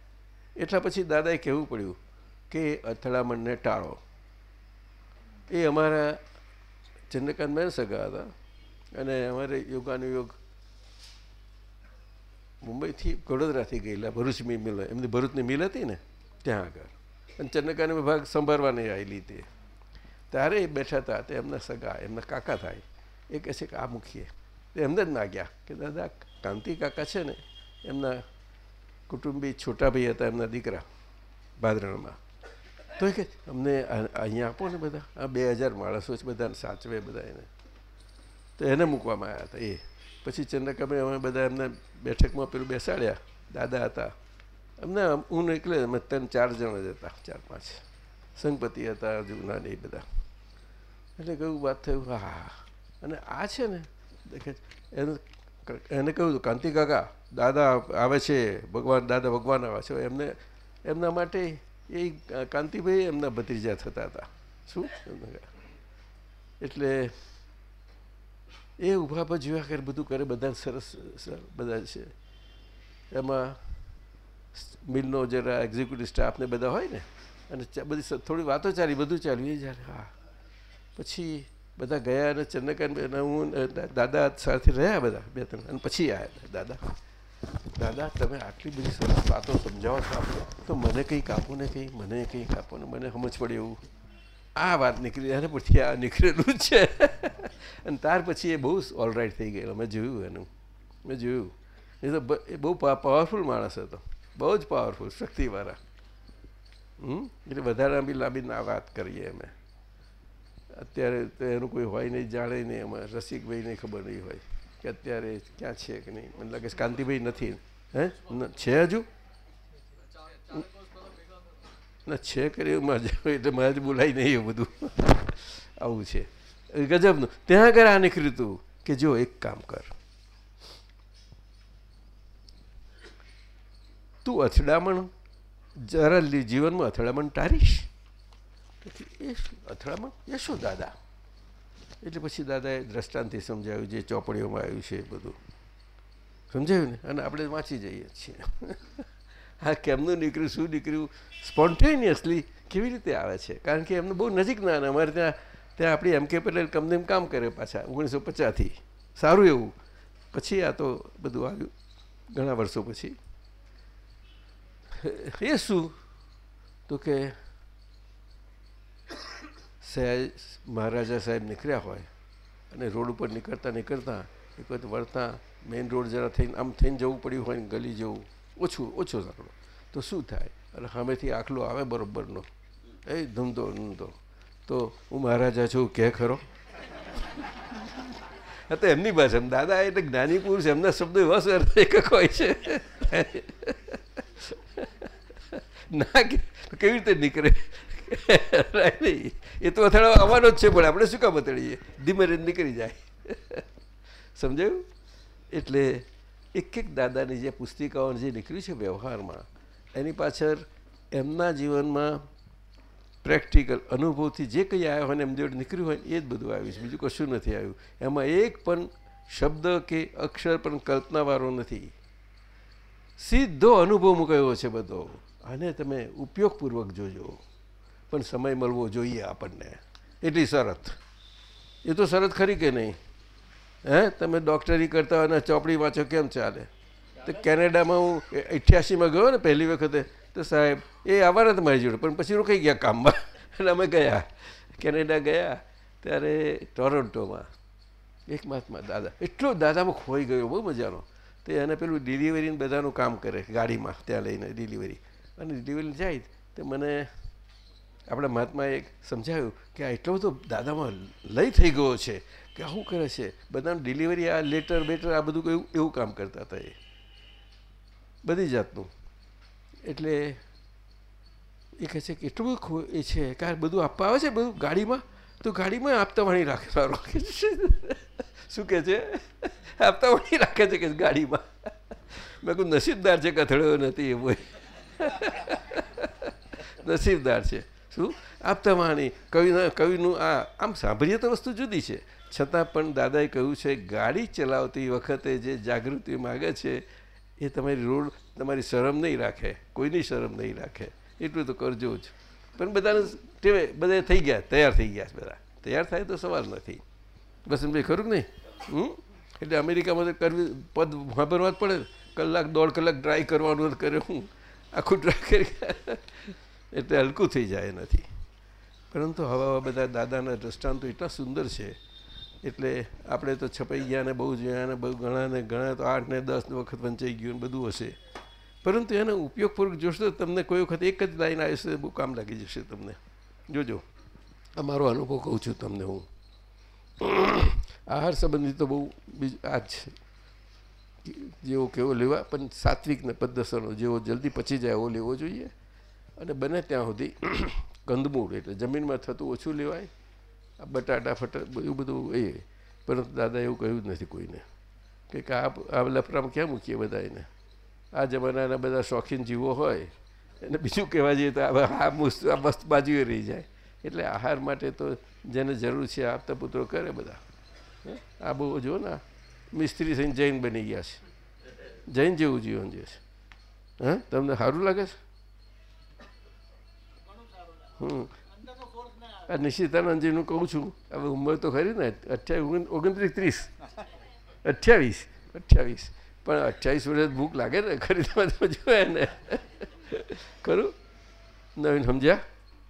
એટલા પછી દાદાએ કહેવું પડ્યું કે અથડામણને ટાળો. એ અમારા ચંદ્રકાંત મહેન સગા હતા. અને અમારે યોગાનુયોગ મુંબઈથી વડોદરાથી ગયેલા ભરૂચ મિલ એમની ભરૂચની મિલ હતી ને, ત્યાં આગળ. અને ચંદ્રકાંત વિભાગ સંભાળવાની આવેલી તે. ત્યારે એ બેઠા હતા તે એમના સગા, એમના કાકા થાય. એ કહે છે કે, આ મૂકીએ. એમને જ ના ગયા કે, દાદા, કાંતિ કાકા છે ને, એમના કુટુંબી છોટાભાઈ હતા એમના દીકરા ભાદરણમાં. તો કે અમને અહીંયા આપો ને બધા. આ બે હજાર માણસો છે બધાને સાચવે બધા એને તો એને મૂકવામાં આવ્યા હતા, એ. પછી ચંદ્રકાભાઈ અમે બધા એમને બેઠકમાં પેલું બેસાડ્યા. દાદા હતા. એમને હું ને એકલે અમે ત્રણ ચાર જણ જ હતા, ચાર પાંચ. સંગપતિ હતા જૂના ને એ બધા. એટલે કહ્યું વાત થયું, હા અને આ છે ને, દેખે, એને એને કહ્યું કાંતિ કાકા, દાદા આવે છે, ભગવાન, દાદા ભગવાન આવે છે. એમને, એમના માટે એ કાંતિભાઈ એમના ભત્રીજા થતા હતા. શું? એટલે એ ઊભા પર જોયા કરે બધું કરે બધા સરસ, સર, બધા છે. એમાં મિલનો જરા એક્ઝિક્યુટિવ સ્ટાફને બધા હોય ને, અને બધી થોડી વાતો ચાલી, બધું ચાલ્યું એ જ્યારે, હા. પછી બધા ગયા અને ચંદ્રકાંત હું દાદા સાથે રહ્યા બધા, બે, ત્રણ, અને પછી આવ્યા દાદા. દાદા, તમે આટલી બધી સરસ વાતો સમજાવો છો તો મને કંઈક આપો ને કંઈ, મને કંઈક આપો ને, મને સમજ પડે એવું. આ વાત નીકળી અને પછી આ નીકળેલું છે. અને ત્યાર પછી એ બહુ ઓલરાઇટ થઈ ગયેલો. મેં જોયું એનું. મેં જોયું. એ તો એ બહુ પાવરફુલ માણસ હતો. બહુ જ પાવરફુલ શક્તિવાળા. હમ? એટલે વધારે લાંબી લાંબી ના વાત કરીએ અમે. અત્યારે તો એનું કોઈ હોય નહીં, જાણે નહીં એમાં રસિકભાઈને ખબર નહીં હોય કે અત્યારે ક્યાં છે કે નહીં. મને લાગે કાંતિભાઈ નથી. હે? છે હજુ? ના, છે કર્યું એટલે મારે બોલાય નહીં એવું બધું. આવું છે. ગજબનું. ત્યાં આગળ આ નીકળ્યું હતું કે જો એક કામ કર. તું અથડામણ જરા જીવનમાં અથડામણ ટારીશ એ અથડામણ? એ શું દાદા? એટલે પછી દાદાએ દ્રષ્ટાંતથી સમજાવ્યું જે ચોપડીઓમાં આવ્યું છે એ બધું. સમજાયું ને? અને આપણે વાંચી જઈએ છીએ. આ કેમનું નીકળ્યું, શું નીકળ્યું? સ્પોન્ટેનિયસલી કેવી રીતે આવે છે? કારણ કે એમને બહુ નજીકના અને અમારે ત્યાં ત્યાં આપણી એમ કે પટેલ કંપનીમાં કામ કરે પાછા ઓગણીસો પચાસથી સારું એવું. પછી આ તો બધું આવ્યું, ઘણા વર્ષો પછી. એ શું તો કે સહેજ મહારાજા સાહેબ નીકળ્યા હોય અને રોડ ઉપર નીકળતા નીકળતા એક વખત વળતા મેઇન રોડ જરા થઈને, આમ થઈને જવું પડ્યું હોય ને ગલી જવું. ઓછું, ઓછો સાંકડો તો શું થાય? અને સામેથી આખલો આવે બરોબરનો. એ ધૂમધો ધૂમધો. તો હું મહારાજા છું, કે ખરો? તો એમની ભાષામાં દાદા એટલે જ્ઞાની પુરુષ, એમના શબ્દો એવા સર હોય છે. ના કેવી રીતે નીકળે? એ તો અથડાવ આવવાનો જ છે, પણ આપણે શું કામ અથડીએ? ધીમે રહીને નીકળી જાય. સમજાયું? એટલે એક એક દાદાની જે પુસ્તિકાઓ જે નીકળી છે વ્યવહારમાં, એની પાછળ એમના જીવનમાં પ્રેક્ટિકલ અનુભવથી જે કંઈ આવ્યો હોય ને એમ જોડે નીકળ્યું હોય એ જ બધું આવ્યું છે. બીજું કશું નથી આવ્યું. એમાં એક પણ શબ્દ કે અક્ષર પણ કલ્પનાવાળો નથી. સીધો અનુભવ મૂકાયો છે બધો. આને તમે ઉપયોગપૂર્વક જોજો. પણ સમય મળવો જોઈએ આપણને. એટલી શરત. એ તો શરત ખરી કે નહીં? હે? તમે ડૉક્ટરી કરતા હોય ને ચોપડી વાંચો કેમ ચાલે? તો કેનેડામાં હું અઠ્યાસીમાં ગયો ને પહેલી વખતે, તો સાહેબ, એ આવવાના જ મારી જોડે, પણ પછી રોકાઈ ગયા કામમાં? અને અમે ગયા. કેનેડા ગયા, ત્યારે ટોરોન્ટોમાં. એક માસમાં દાદા. એટલો દાદામાં ખોઈ ગયો, બહુ મજાનો. તો એને પેલું ડિલિવરીને બધાનું કામ કરે, ગાડીમાં, ત્યાં લઈને ડિલિવરી અને ડિલિવરી જાય, તો મને આપણા મહાત્માએ એક સમજાવ્યું કે આ એટલો બધો દાદામાં લઈ થઈ ગયો છે. કે શું કરે છે? બધાને ડિલિવરી આ લેટર બેટર આ બધું એવું એવું કામ કરતા હતા એ. બધી જાતનું. એટલે એ કહે છે કે એટલું બધું એ છે કે બધું આપવા આવે છે બધું ગાડીમાં? તો ગાડીમાં આપતા વાણી રાખે શું કહે છે? આપતા વાણી રાખે છે કે ગાડીમાં. મેં કહું નસીબદાર છે કથળ્યો નથી એવો. નસીબદાર છે. શું? આપતા વાણી. કવિના કવિનું આ આમ સાંભળીએ તો વસ્તુ જુદી છે. છતાં પણ દાદાએ કહ્યું છે, ગાડી ચલાવતી વખતે જે જાગૃતિ માગે છે, એ તમારી રોડ, તમારી શરમ નહીં રાખે, કોઈની શરમ નહીં રાખે. એટલું તો કરજો જ. પણ બધાને ટેવે બધા થઈ ગયા, તૈયાર થઈ ગયા બધા. તૈયાર થાય તો સવાલ નથી. બસ એમ ખરું નહીં? હમ? એટલે અમેરિકામાં તો કરવી, પદ વાપરવા જ પડે. કલાક, દોઢ કલાક ડ્રાય કરવાનું જ કરે હું. આખું ડ્રાય કરી એટલે હલકું થઈ જાય નથી પરંતુ હવે બધા દાદાના દ્રષ્ટાંતો એટલા સુંદર છે એટલે આપણે તો છપાઈ ગયા ને બહુ જોયા ને બહુ ઘણા ને ઘણા તો આઠ ને દસ વખત વંચાઈ ગયું ને બધું હશે. પરંતુ એનો ઉપયોગપૂર્વક જોશો તો તમને કોઈ વખત એક જ લાઈન આવશે બહુ કામ લાગી જશે તમને. જોજો. આ મારો અનુભવ કહું છું તમને હું. આહાર સંબંધી તો બહુ બીજું આ જ છે. જેવો કેવો લેવા, પણ સાત્વિક ને પદ્ધતિનો જેવો જલ્દી પચી જાય એવો લેવો જોઈએ. અને બને ત્યાં સુધી કંદમૂળ એટલે જમીનમાં થતું ઓછું લેવાય. બટાટા ફટા એવું બધું એ. પરંતુ દાદા એવું કહ્યું જ નથી કોઈને. કે આ આ લફરામાં ક્યાં મૂકીએ બધા એને આ જમાનાના બધા શોખીન જીવો હોય, એને બીજું કહેવા જઈએ તો આ મુસ્ત, આ મસ્ત બાજુએ રહી જાય. એટલે આહાર માટે તો જેને જરૂર છે આપતા પુત્રો કરે બધા? આ બહુ જો ને, મિસ્ત્રી થઈને જૈન બની ગયા છે. જૈન જેવું જીવન જે છે. હા? તમને સારું લાગે છે? હમ. આ નિશિતાનંદજીનું કહું છું, હવે ઉંમર તો ખરી ને અઠ્યાવીસ ઓગણત્રીસ, ત્રીસ, અઠ્યાવીસ અઠ્યાવીસ. પણ અઠ્યાવીસ વર્ષ ભૂખ લાગે ને, ખરી તમે જોયા ને. ખરું? નવીન સમજ્યા?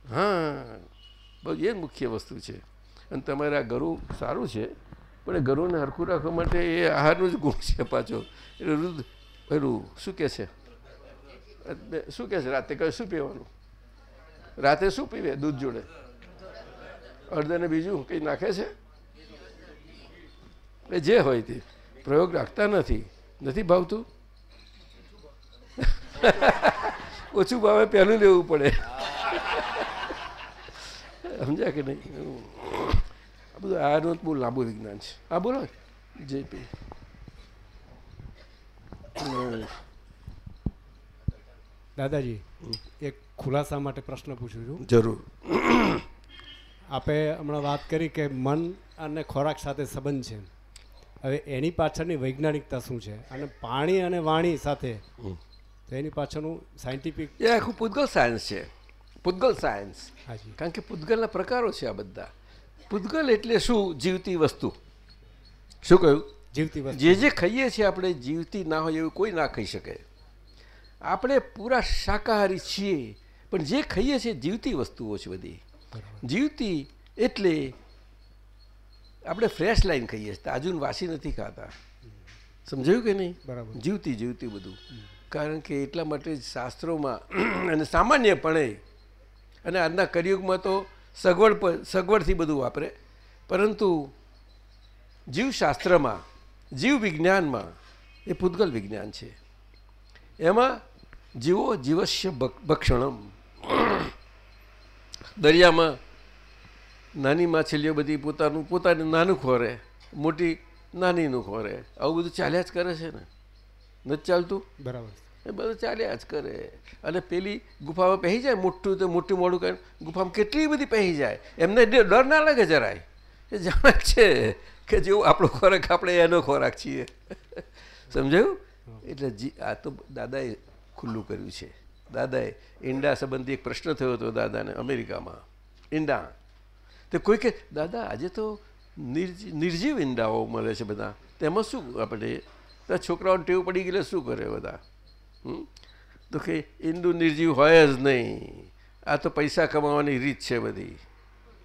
હા. બસ એ મુખ્ય વસ્તુ છે. અને તમારે ગરું સારું છે, પણ એ ગરુને હરખું રાખવા માટે એ આહારનું જ ગુણ છે પાછો. એટલે રુદ્ધ પેલું, શું કહે છે? શું કહે છે? રાતે કહે શું પીવાનું? રાતે શું પીવે? દૂધ જોડે? અડધાને બીજું કંઈ નાખે છે? એ જે હોય તે. પ્રયોગ રાખતા નથી. નથી ભાવતું? ઓછું ભાવે પહેલું લેવું પડે. સમજ્યા કે નહીં. આ બધું આનું બહુ લાંબુ વિજ્ઞાન છે. હા બોલો. જેપી દાદાજી એક ખુલાસા માટે પ્રશ્ન પૂછું છું. જરૂર. આપે હમણાં વાત કરી કે મન અને ખોરાક સાથે સંબંધ છે. હવે એની પાછળની વૈજ્ઞાનિકતા શું છે? અને પાણી અને વાણી સાથે તો એની પાછળનું સાયન્ટિફિક એ આખું પૂતગલ સાયન્સ છે. પૂતગલ સાયન્સ હાજી. કારણ કે પૂતગલના પ્રકારો છે આ બધા. પૂતગલ એટલે શું? જીવતી વસ્તુ. શું કહ્યું? જીવતી વસ્તુ. જે જે ખાઈએ છીએ આપણે જીવતી ના હોય એવું કોઈ ના ખાઈ શકે. આપણે પૂરા શાકાહારી છીએ પણ જે ખાઈએ છીએ જીવતી વસ્તુઓ છે બધી. જીવતી એટલે આપણે ફ્રેશ લાઈન ખાઈએ છીએ. તાજું વાસી નથી ખાતા. સમજાયું કે નહીં? બરાબર. જીવતી જીવતી બધું. કારણ કે એટલા માટે જ શાસ્ત્રોમાં અને સામાન્યપણે અને આજના કરિયુગમાં તો સગવડ પર સગવડથી બધું વાપરે. પરંતુ જીવશાસ્ત્રમાં જીવ વિજ્ઞાનમાં એ પૂતગલ વિજ્ઞાન છે. એમાં જીવો જીવસ્ય ભક- ભક્ષણમ. દરિયામાં નાની માછલીઓ બધી પોતાનું પોતાનું નાનું ખોરે મોટી નાનીનું ખોરે. આવું બધું ચાલ્યા જ કરે છે ને. નથી ચાલતું? બરાબર. એ બધું ચાલ્યા જ કરે. અને પેલી ગુફામાં પહેરી જાય મોટું તો મોટું મોડું કરીને ગુફામાં કેટલી બધી પહેરી જાય? એમને ડર ડર ના લાગે જરાય. એ જાણે છે કે જેવું આપણો ખોરાક આપણે એનો ખોરાક છીએ. સમજાયું? એટલે જી આ તો દાદાએ ખુલ્લું કર્યું છે. દાદાએ ઈંડા સંબંધી એક પ્રશ્ન થયો હતો દાદાને અમેરિકામાં. ઈંડા. તો કોઈ કે, દાદા, આજે તો નિર્જી, નિર્જીવ ઈંડાઓ મળે છે બધા. તેમાં શું આપણે છોકરાઓને ટેવ પડી ગયેલા શું કરે બધા? તો કે, ઈંડું નિર્જીવ હોય જ નહીં. આ તો પૈસા કમાવાની રીત છે બધી.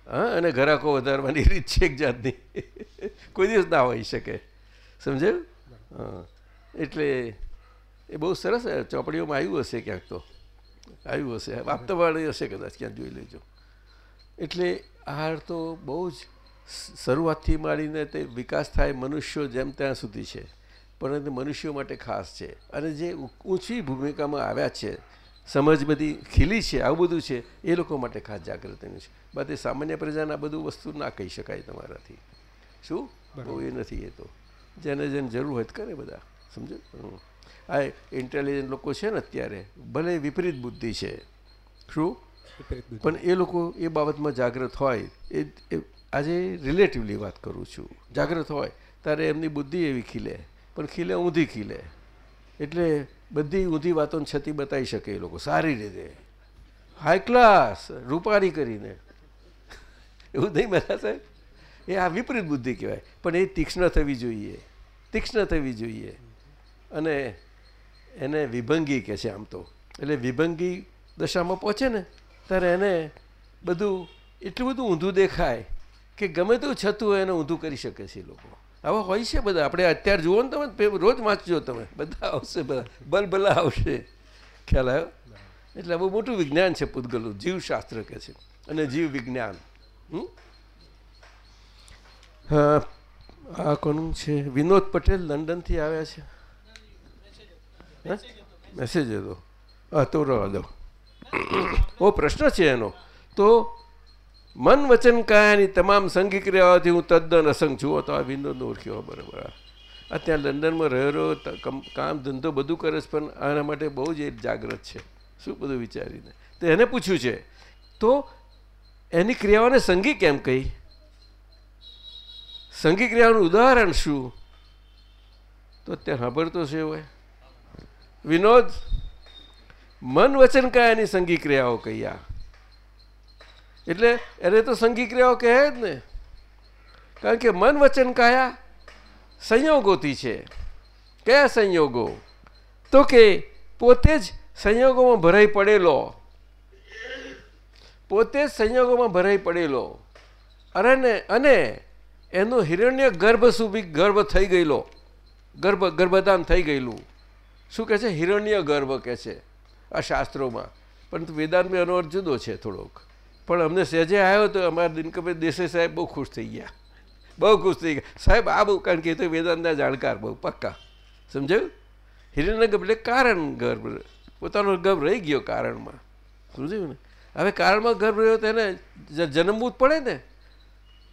હા, અને ઘરાકો વધારવાની રીત છે એક જાતની. કોઈ દિવસ ના હોઈ શકે. સમજાયું? હા. એટલે એ બહુ સરસ ચોપડીઓમાં આવ્યું હશે ક્યાંક તો. આવ્યું હશે. આપતાવાળી હશે કદાચ ક્યાં જોઈ લેજો. એટલે આહાર તો બહુ જ શરૂઆતથી માંડીને તે વિકાસ થાય મનુષ્યો જેમ ત્યાં સુધી છે. પરંતુ મનુષ્યો માટે ખાસ છે. અને જે ઊંચી ભૂમિકામાં આવ્યા છે સમજ બધી ખીલી છે આવું બધું છે એ લોકો માટે ખાસ જાગૃતિનું છે. બાકી સામાન્ય પ્રજાના બધું વસ્તુ ના કહી શકાય તમારાથી. શું? બહુ એ નથી એ તો. જેને જેને જરૂર હોય કરે બધા. સમજો. આ ઇન્ટેલિજન્ટ લોકો છે ને અત્યારે ભલે વિપરીત બુદ્ધિ છે. શું? પણ એ લોકો એ બાબતમાં જાગૃત હોય એ આજે રિલેટિવલી વાત કરું છું. જાગૃત હોય ત્યારે એમની બુદ્ધિ એવી ખીલે પણ ખીલે ઊંધી ખીલે. એટલે બધી ઊંધી વાતોને છતી બતાવી શકે એ લોકો સારી રીતે. હાઈ ક્લાસ રૂપારી કરીને. એવું નહીં બધા સાહેબ? એ આ વિપરીત બુદ્ધિ કહેવાય. પણ એ તીક્ષ્ણ થવી જોઈએ. તીક્ષ્ણ થવી જોઈએ. અને એને વિભંગી કહે છે આમ તો. એટલે વિભંગી દશામાં પહોંચે ને, ત્યારે એને બધું એટલું બધું ઊંધું દેખાય કે ગમે તેવું છતું હોય એને ઊંધું કરી શકે છે લોકો. આવા હોય છે બધા. આપણે અત્યારે જુઓ ને તમે રોજ વાંચજો તમે. બધા આવશે બધા. બલબલા આવશે. ખ્યાલ આવ્યો? એટલે બહુ મોટું વિજ્ઞાન છે પૂતગલું જીવશાસ્ત્ર કે છે. અને જીવ વિજ્ઞાન? હા, આ કોનું છે? વિનોદ પટેલ લંડનથી આવ્યા છે? મેસેજ હતો હા, તો રવા દો. ઓ, પ્રશ્ન છે એનો. તો મન વચન કાયાની તમામ સંઘી ક્રિયાઓથી હું તદ્દન અસંગ છું. તો આ વિનોદનો ઓળખ્યો, બરાબર. આ ત્યાં લંડનમાં રહ્યો કમ- ધંધો બધું કરે છે, પણ આના માટે બહુ જ જાગ્રત છે. શું બધું વિચારીને? તો એને પૂછ્યું છે, તો એની ક્રિયાઓને સંગી કેમ કહી? સંગી ક્રિયાઓનું ઉદાહરણ શું? તો અત્યારે સાંભળતો છે હોય. વિનોદ, મન વચન કયાની સંગી ક્રિયાઓ કહ્યા. એટલે એને તો સંગી ક્રિયાઓ કહે જ ને. કારણ કે મન વચન કાયા સંયોગોથી છે. કયા સંયોગો? તો કે પોતે જ સંયોગોમાં ભરાઈ પડેલો. પોતે જ સંયોગોમાં ભરાઈ પડેલો. અને અને એનો હિરણ્ય ગર્ભ સુધી ગર્ભ થઈ ગયેલો. ગર્ભ ગર્ભદાન થઈ ગયેલું. શું કહે છે? હિરણ્ય ગર્ભ કહે છે આ શાસ્ત્રોમાં. પરંતુ વેદાંતમાં એનો અર્થ જુદો છે થોડોક. પણ અમને સહેજે આવ્યો તો અમારા દિનકભાઈ દેસાઈ સાહેબ બહુ ખુશ થઈ ગયા. બહુ ખુશ થઈ ગયા. સાહેબ, આ બહુ, કારણ કે એ તો વેદાંતના જાણકાર બહુ, પક્કા. સમજાયું? હિરણ્ય ગર્ભ એટલે કારણ ગર્ભ. પોતાનો ગર્ભ રહી ગયો કારણમાં. સમજાયું ને? હવે કારણમાં ગર્ભ રહ્યો તો એને જન્મવું જ પડે ને?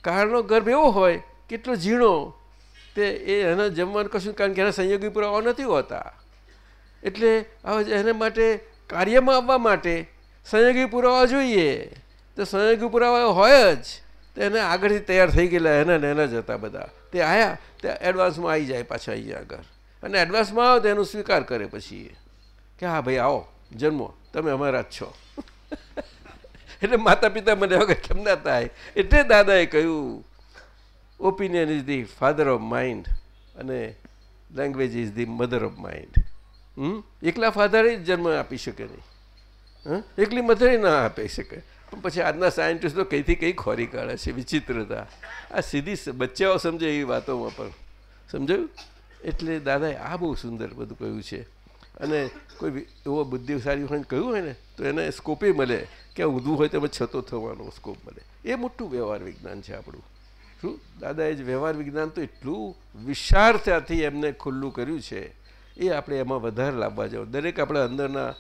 કારણનો ગર્ભ એવો હોય, કેટલો ઝીણો, તે એ એને જમવાનું કશું, કારણ કે એના સંયોગી પુરાવા નથી હોતા. એટલે એને માટે કાર્યમાં આવવા માટે સંયોગી પુરાવા જોઈએ. તો સંયોગી પુરાવા હોય જ, તો એને આગળથી તૈયાર થઈ ગયેલા એના ને એના જ બધા. તે આવ્યા તે એડવાન્સમાં આવી જાય પાછા અહીંયા આગળ. અને એડવાન્સમાં આવે તો એનો સ્વીકાર કરે પછી. કે હા ભાઈ, આવો, જન્મો, તમે અમારા જ છો. એટલે માતા પિતા મને વગર કેમ ના થાય? એટલે દાદાએ કહ્યું opinion is the father of mind અને language is the mother of mind એકલા ફાધરે જ જન્મ આપી શકે નહીં. એકલી મધરે ના આપી શકે. પણ પછી આજના સાયન્ટિસ્ટો કઈથી કંઈ ખોરી કાઢે છે, વિચિત્રતા. આ સીધી બચ્ચાઓ સમજે એવી વાતોમાં પણ. સમજાયું? એટલે દાદાએ આ બહુ સુંદર બધું કહ્યું છે. અને કોઈ એવો બુદ્ધિશાળી હોય કહ્યું હોય ને, તો એને સ્કોપે મળે. કે ઊંધું હોય તેમાં છતો થવાનો સ્કોપ મળે. એ મોટું વ્યવહાર વિજ્ઞાન છે આપણું. શું? દાદાએ જ વ્યવહાર વિજ્ઞાન તો એટલું વિશાળતાથી એમને ખુલ્લું કર્યું છે. એ આપણે એમાં વધારે લાવવા જાવ. દરેક આપણા અંદરના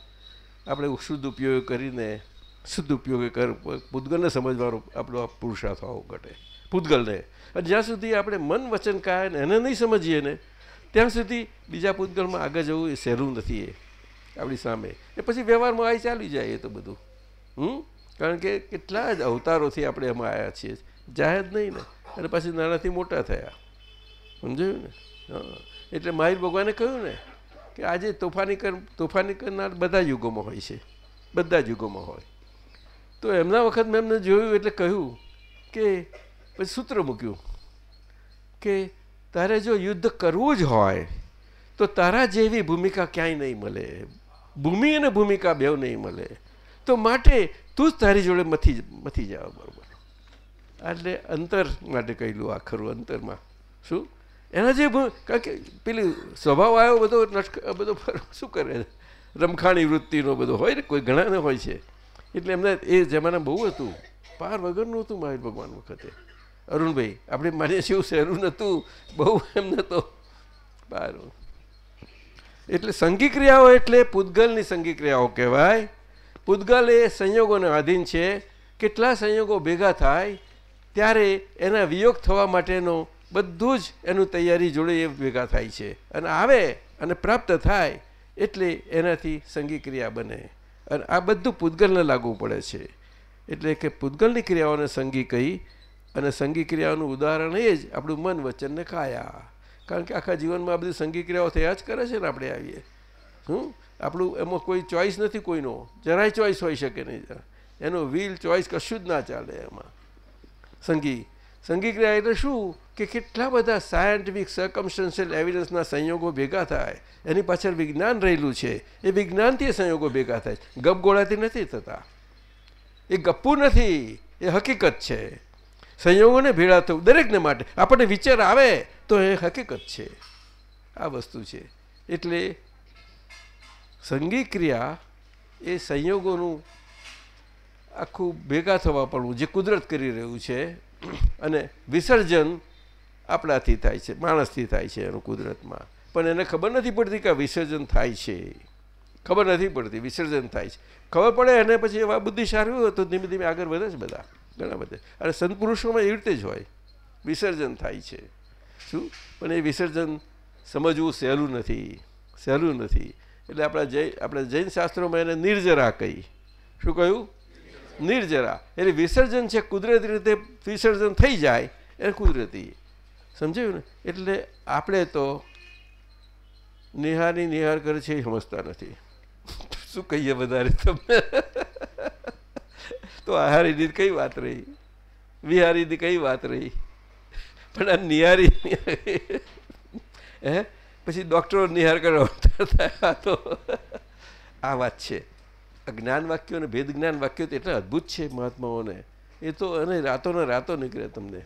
આપણે શુદ્ધ ઉપયોગ કરીને, શુદ્ધ ઉપયોગ કર પૂતગલને સમજવાનો આપણો પુરુષાર્થ હોવો ઘટે. પૂતગલને અને જ્યાં સુધી આપણે મન વચન કાય ને એને નહીં સમજીએ ને, ત્યાં સુધી બીજા પૂતગલમાં આગળ જવું એ સહેલું નથી એ, આપણી સામે. એ પછી વ્યવહારમાં આવી ચાલી જાય એ તો બધું. હમ? કારણ કે કેટલા જ અવતારોથી આપણે એમાં આવ્યા છીએ. જાહેર નહીં ને. અને પછી નાનાથી મોટા થયા. સમજાયું ને? હા. એટલે માહિર ભગવાને કહ્યું ને કે આજે તોફાની કર, તોફાની કરનાર બધા યુગોમાં હોય છે. બધા યુગોમાં હોય. તો એમના વખત મેં એમને જોયું એટલે કહ્યું કે, પછી સૂત્ર મૂક્યું કે તારે જો યુદ્ધ કરવું જ હોય, તો તારા જેવી ભૂમિકા ક્યાંય નહીં મળે. ભૂમિ અને ભૂમિકા બેવ નહીં મળે. તો માટે તું જ તારી જોડે મથી મથી જાવ બરાબર. એટલે અંતર માટે કહેલું આ ખરું અંતરમાં. શું? એના જે કારણ કે પેલી સ્વભાવ આવ્યો બધો નટક બધો શું કરે? રમખાણી વૃત્તિનો બધો હોય ને, કોઈ ઘણાને હોય છે. એટલે એમને એ જમાના બહુ હતું. પાર વગરનું હતું મહાવીર ભગવાન વખતે. અરુણભાઈ, આપણે માનીએ છીએ સહેલું નહોતું. બહુ એમ નહોતો. પાર એટલે સંઘી ક્રિયાઓ એટલે પૂતગલની સંઘી ક્રિયાઓ કહેવાય. પૂતગલ એ સંયોગોને આધીન છે. કેટલા સંયોગો ભેગા થાય, ત્યારે એના વિયોગ થવા માટેનો બધું જ એનું તૈયારી જોડે એ ભેગા થાય છે. અને આવે અને પ્રાપ્ત થાય એટલે એનાથી સંગી ક્રિયા બને. અને આ બધું પૂતગલને લાગુ પડે છે. એટલે કે પૂતગલની ક્રિયાઓને સંગી કહી અને સંગી ક્રિયાઓનું ઉદાહરણ એ જ આપણું મન વચનને કાયા કારણ કે આખા જીવનમાં આ બધી સંગી ક્રિયાઓ થયા જ કરે છે ને આપણે આવીએ. હું આપણું એમાં કોઈ ચોઈસ નથી કોઈનો. જરાય ચોઈસ હોઈ શકે નહીં. એનો વ્હીલ ચોઈસ કશું જ ના ચાલે એમાં. સંગી. સંગી ક્રિયા એટલે શું? કે કેટલા બધા સાયન્ટિફિક સર્કમસ્ટન્શિયલ એવિડન્સના સંયોગો ભેગા થાય. એની પાછળ વિજ્ઞાન રહેલું છે. એ વિજ્ઞાનથી સંયોગો ભેગા થાય ગપગોળાથી નથી થતા. એ ગપ્પુ નથી. એ હકીકત છે. સંયોગોને ભેળા થવું દરેકને માટે. આપણને વિચાર આવે તો એ હકીકત છે. આ વસ્તુ છે. એટલે સંગી ક્રિયા એ સંયોગોનું આખું ભેગા થવા પડવું જે કુદરત કરી રહ્યું છે અને વિસર્જન આપણાથી થાય છે, માણસથી થાય છે એનું કુદરતમાં. પણ એને ખબર નથી પડતી કે વિસર્જન થાય છે. ખબર નથી પડતી, વિસર્જન થાય છે. ખબર પડે એને પછી એવા બુદ્ધિ સારું હોય તો ધીમે ધીમે આગળ વધે છે બધા, ઘણા બધા. અને સંત પુરુષોમાં એવી રીતે જ હોય. વિસર્જન થાય છે. શું? પણ એ વિસર્જન સમજવું સહેલું નથી સહેલું નથી. એટલે આપણા જૈન આપણા જૈન શાસ્ત્રોમાં એને નિર્જરા કહી. શું કહ્યું? નિર્જરા. એટલે વિસર્જન છે, કુદરતી રીતે વિસર્જન થઈ જાય, એ કુદરતી. સમજાયું ને? એટલે આપણે તો નિહારની નિહાર કરે છે એ સમજતા નથી. શું કહીએ વધારે તમે? તો આહારીની કઈ વાત રહી? વિહારીની કઈ વાત રહી? પણ આ નિહારી હે? પછી ડૉક્ટરો નિહાર કરવા તો આ વાત છે. આ જ્ઞાન વાક્યો અને ભેદ જ્ઞાન વાક્યો તો એટલા અદ્ભુત છે મહાત્માઓને. એ તો અને રાતોને રાતો નીકળે તમને.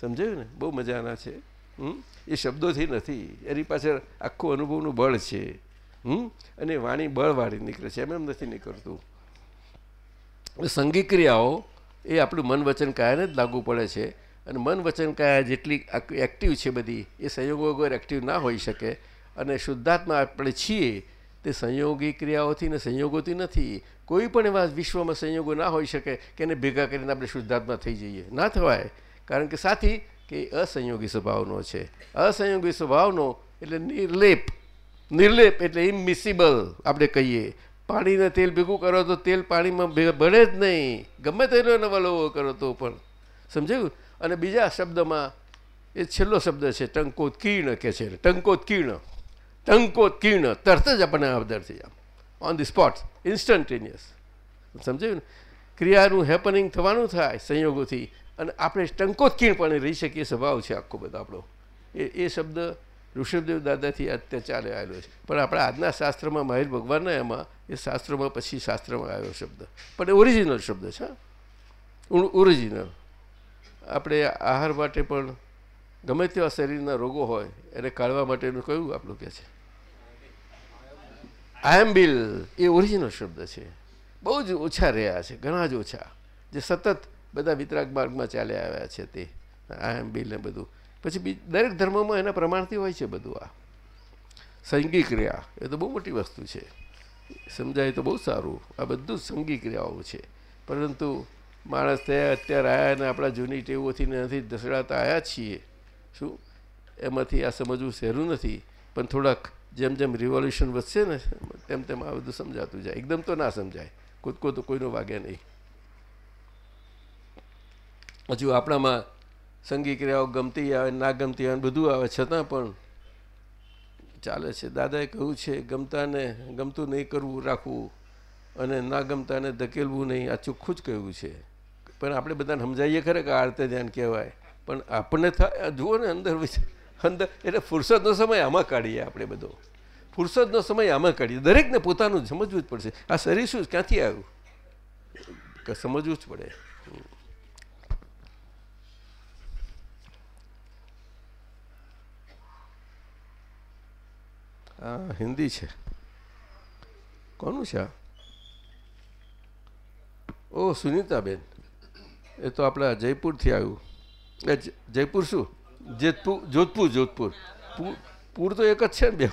સમજાયું ને? બહુ મજાના છે. હમ? એ શબ્દોથી નથી. એની પાછળ આખું અનુભવનું બળ છે. હમ? અને વાણી બળવાળી નીકળે છે. એમ એમ નથી નીકળતું. સંગી ક્રિયાઓ એ આપણું મન વચન કાયાને જ લાગુ પડે છે. અને મન વચન કાયા જેટલી એક્ટિવ છે બધી, એ સંયોગો વગર એક્ટિવ ના હોઈ શકે. અને શુદ્ધાત્મા આપણે છીએ તે સંયોગી ક્રિયાઓથી ને સંયોગોથી નથી. કોઈ પણ એવા વિશ્વમાં સંયોગો ના હોઈ શકે કે એને ભેગા કરીને આપણે શુદ્ધાત્મા થઈ જઈએ. ના થવાય. કારણ કે સાથી, કે અસંયોગી સ્વભાવનો છે. અસંયોગી સ્વભાવનો એટલે નિર્લેપ. નિર્લેપ એટલે ઇમિસિબલ આપણે કહીએ. પાણીને તેલ ભેગું કરો તો તેલ પાણીમાં ભળે જ નહીં. ગમે તેનો નવલો કરો તો પણ. સમજાયું? અને બીજા શબ્દમાં, એ છેલ્લો શબ્દ છે, ટંકોત્કીર્ણ કે છે ટંકોત્કીર્ણ. ટંકોત્કીર્ણ. તરત જ આપણને આવદર થઈ આમ ઓન ધી સ્પોટ ઇન્સ્ટન્ટેનિયસ સમજાયું ને? ક્રિયાનું હેપનિંગ થવાનું થાય, સંયોગોથી. અને આપણે ટંકોત્કીણપણે રહી શકીએ સ્વભાવ છે આખો બધો આપણો. એ એ શબ્દ ઋષભદેવ દાદાથી અત્યારે ચાલે આવેલો છે. પણ આપણા આજના શાસ્ત્રમાં માહિર ભગવાનના એમાં એ શાસ્ત્રોમાં પછી શાસ્ત્રમાં આવ્યો શબ્દ. પણ એ ઓરિજિનલ શબ્દ છે ઓરિજિનલ આપણે આહાર માટે પણ ગમે તેવા શરીરના રોગો હોય, એને કાઢવા માટેનું કયું આપણું કહે છે? આયમ્બિલ એ ઓરિજિનલ શબ્દ છે. બહુ જ ઓછા રહ્યા છે, ઘણા જ ઓછા. જે સતત બધા વિતરાગ માર્ગમાં ચાલ્યા આવ્યા છે તે આયમ્બિલ ને બધું. પછી દરેક ધર્મમાં એના પ્રમાણથી હોય છે બધું આ. સંગી ક્રિયા, એ તો બહુ મોટી વસ્તુ છે. સમજાય તો બહુ સારું. આ બધું સંગી ક્રિયાઓ છે. પરંતુ માણસ થયા અત્યારે આવ્યા અને આપણા જૂની ટેવોથી નથી દસડાતા આવ્યા છીએ. શું? એમાંથી આ સમજવું સહેલું નથી. પણ થોડાક જેમ જેમ રિવોલ્યુશન વધશે ને, તેમ તેમ આ બધું સમજાતું જાય. એકદમ તો ના સમજાય. કૂદકો તો કોઈનો વાગે નહીં. હજુ આપણામાં સંગી ક્રિયાઓ ગમતી આવે, ના ગમતી આવે, બધું આવે, છતાં પણ ચાલે છે. દાદાએ કહ્યું છે, ગમતાને ગમતું નહીં કરવું, રાખવું અને ના ગમતાને ધકેલવું નહીં. આ ચોખ્ખું જ કહ્યું છે. પણ આપણે બધાને સમજાવીએ ખરે કે આરતે ધ્યાન કહેવાય. પણ આપણને થાય જુઓ ને અંદર અંદર, એટલે ફુરસદનો સમય આમાં કાઢીએ આપણે બધો. ફુરસદનો સમય આમાં કાઢીએ. દરેકને પોતાનું સમજવું જ પડશે. આ શરીર શું ક્યાંથી આવ્યું? સમજવું જ પડે. આ હિન્દી છે. કોનું છે આ? ઓ, સુનીતાબેન. એ તો આપણા જયપુરથી આવ્યું. એ જયપુર શું? જેતપુર, જોધપુર જોધપુર. પૂર તો એક જ છે ને બે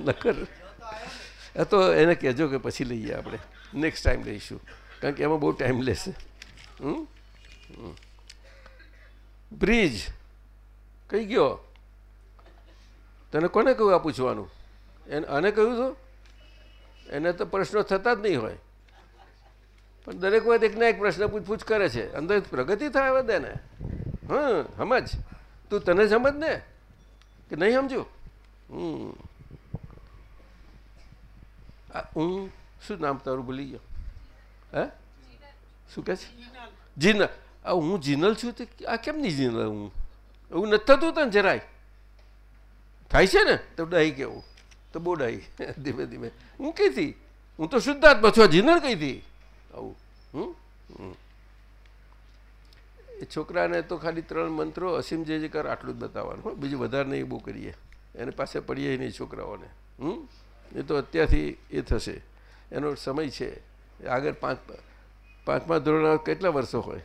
નકર. એ તો એને કહેજો કે પછી લઈએ આપણે. નેક્સ્ટ ટાઈમ લઈશું. કારણ કે એમાં બહુ ટાઈમ લેશે. બ્રિજ. કઈ ગયો? તને કોને કહ્યું આ પૂછવાનું? એને આને કહ્યું હતું એને તો પ્રશ્નો થતા જ નહીં હોય. પણ દરેક વખત એક એક પ્રશ્ન પૂછપૂછ કરે છે. અંદર પ્રગતિ થાય વધે ને હા સમજ. તું તને સમજ ને કે નહીં સમજુ હમ. હું શું નામ તારું ભૂલી ગયો? હે? શું કહે છે? જીનલ. હું જીનલ છું તે આ કેમ નહીં જીનલ હું? એવું નથી થતું તને જરાય? થાય છે ને? તો ડાઈ કેવું? તો બોડ આવી ધીમે ધીમે. હું કઈથી હું તો શુદ્ધાત્મા છું જીનલ કઈથી આવું. હમ? એ છોકરાને તો ખાલી ત્રણ મંત્રો અસીમ જે જે કર આટલું જ બતાવવાનું. બીજું વધારે નહીં, બહુ કરીએ. એને પાસે પડીએ નહીં છોકરાઓને. હમ? એ તો અત્યારથી એ થશે. એનો સમય છે. આગળ પાંચ, પાંચમા ધોરણ કેટલા વર્ષો હોય?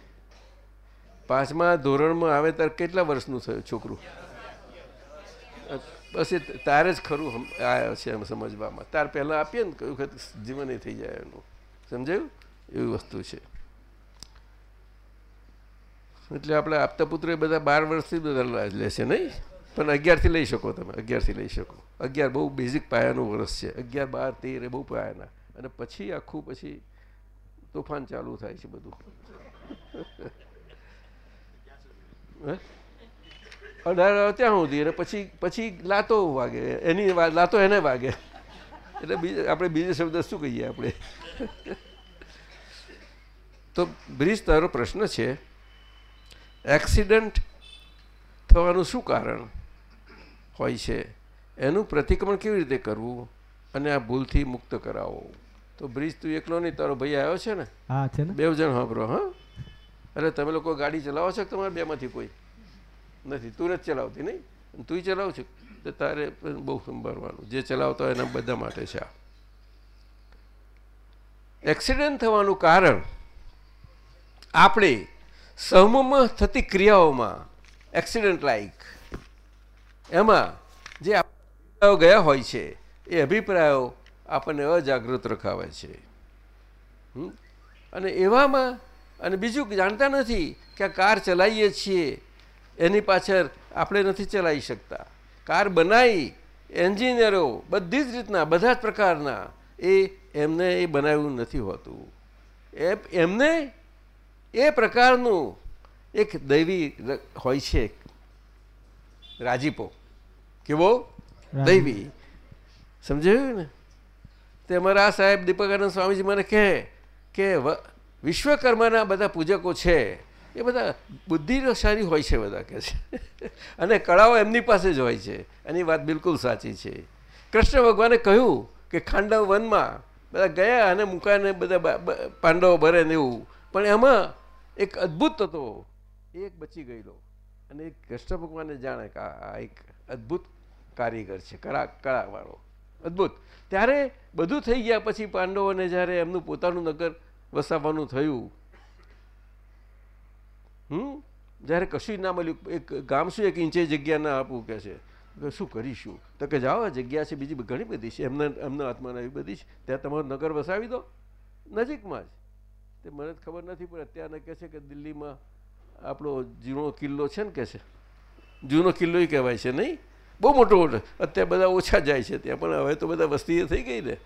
પાંચમા ધોરણમાં આવે ત્યારે કેટલા વર્ષનું થયું છોકરું? બસ એ તારે જ ખરું આ છે એમ સમજવામાં. તાર પહેલાં આપીએ ને કયું વખત જીવન એ થઈ જાય એનું. સમજાયું? એવી વસ્તુ છે. એટલે આપણે આપતા પુત્ર એ બધા બાર વર્ષથી બધા લેશે નહીં? પણ અગિયારથી લઈ શકો તમે અગિયારથી લઈ શકો. અગિયાર બહુ બેઝિક પાયાનું વર્ષ છે. અગિયાર બાર તેર એ બહુ પાયાના. અને પછી આખું પછી તોફાન ચાલુ થાય છે બધું. હે? અઢાર ત્યાં સુધી અને પછી પછી લાતો વાગે. એની લાતો એને વાગે. એટલે બીજે આપણે બીજે શબ્દ શું કહીએ આપણે? તો બ્રિજ તારો પ્રશ્ન છે એક્સિડન્ટ થવાનું શું કારણ હોય છે? એનું પ્રતિક્રમણ કેવી રીતે કરવું? અને આ ભૂલથી મુક્ત કરાવો. તો બ્રિજ તું એકલો નહીં તારો ભાઈ આવ્યો છે ને? છે ને? બે જણ સાંભળો હા? અરે તમે લોકો ગાડી ચલાવો છો કે તમારે બેમાંથી કોઈ? નથી, તું નથી ચલાવતી નહીં? તું ચલાવ છું તો તારે બહુ સંભાળવાનું. જે ચલાવતા હોય એના બધા માટે છે આ. એક્સિડન્ટ થવાનું કારણ આપણે સમૂહમાં થતી ક્રિયાઓમાં એક્સિડન્ટ લાઈક એમાં જે અભિપ્રાયો ગયા હોય છે, એ અભિપ્રાયો આપણને અજાગૃત રખાવે છે? અને એવામાં, અને બીજું જાણતા નથી કે આ કાર ચલાવીએ છીએ એની પાછળ આપણે નથી ચલાવી શકતા. કાર બનાવી એન્જિનિયરો બધી જ રીતના બધા જ પ્રકારના એ એમને એ બનાવ્યું નથી હોતું. એ એમને એ પ્રકારનું એક દૈવી હોય છે. રાજીપો. કેવો? દૈવી. સમજાયું ને? તે અમારા સાહેબ દીપકાનંદ સ્વામીજી મને કહે કે વિશ્વકર્માના બધા પૂજકો છે. એ બધા બુદ્ધિશાળી હોય છે બધા કહે છે. અને કળાઓ એમની પાસે જ હોય છે. એની વાત બિલકુલ સાચી છે. કૃષ્ણ ભગવાને કહ્યું કે ખાંડવ વનમાં બધા ગયા અને મૂકાને બધા પાંડવો ભરે ને એવું. પણ એમાં એક અદ્ભુત હતો. એક બચી ગયેલો. અને એક કૃષ્ણ ભગવાને જાણે કે આ એક અદ્ભુત કારીગર છે, કળા, કળાવાળો. અદ્ભુત. ત્યારે બધું થઈ ગયા પછી પાંડવોને જ્યારે એમનું પોતાનું નગર વસાવવાનું થયું હમ? જ્યારે કશું ના મળ્યું, એક ગામ શું એક ઇંચે જગ્યા ના આપવું કે છે? શું કરીશું? તો કે જાઓ જગ્યા છે બીજી ઘણી બધી છે. એમના એમના હાથમાં આવી બધી છે. ત્યાં તમારું નગર વસાવી દો. નજીકમાં જ. તે મને ખબર નથી, પણ અત્યારે કહે છે કે દિલ્હીમાં આપણો જૂનો કિલ્લો છે ને કે છે. જૂનો કિલ્લો કહેવાય છે, નહીં? બહુ મોટો મોટો. અત્યારે બધા ઓછા જાય છે ત્યાં, પણ હવે તો બધા વસ્તી થઈ ગઈ ને.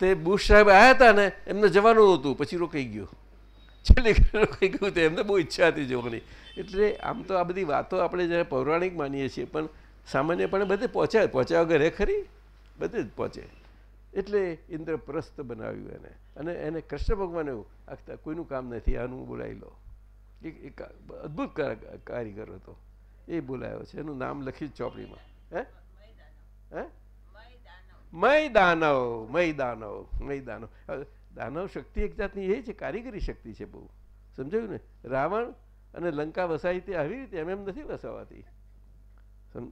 તે બુશ સાહેબ આવ્યા હતા ને, એમને જવાનું હતું પછી રોકાઈ ગયું. છેલ્લે કહ્યું તો એમને બહુ ઈચ્છા હતી જોવાની એટલે આમ તો આ બધી વાતો આપણે જ્યારે પૌરાણિક માનીએ છીએ પણ સામાન્યપણે બધે પહોંચ્યા પહોંચ્યા વગર ખરી? બધે જ પહોંચે. એટલે ઇન્દ્રપ્રસ્થ બનાવ્યું એને. અને એને કૃષ્ણ ભગવાને એવું કોઈનું કામ નથી આનું બોલાવી લો. એક અદ્ભુત કારીગર હતો. એ બોલાયો છે. એનું નામ લખ્યું ચોપડીમાં. હે? હે? મય દાનવ મય દાનવ મય દાનવ દાનવ શક્તિ એક જાતની એ છે, કારીગરી શક્તિ છે બહુ. સમજાયું ને? રાવણ અને લંકા વસાઈ તે આવી રીતે એમ એમ નથી વસાવાતી.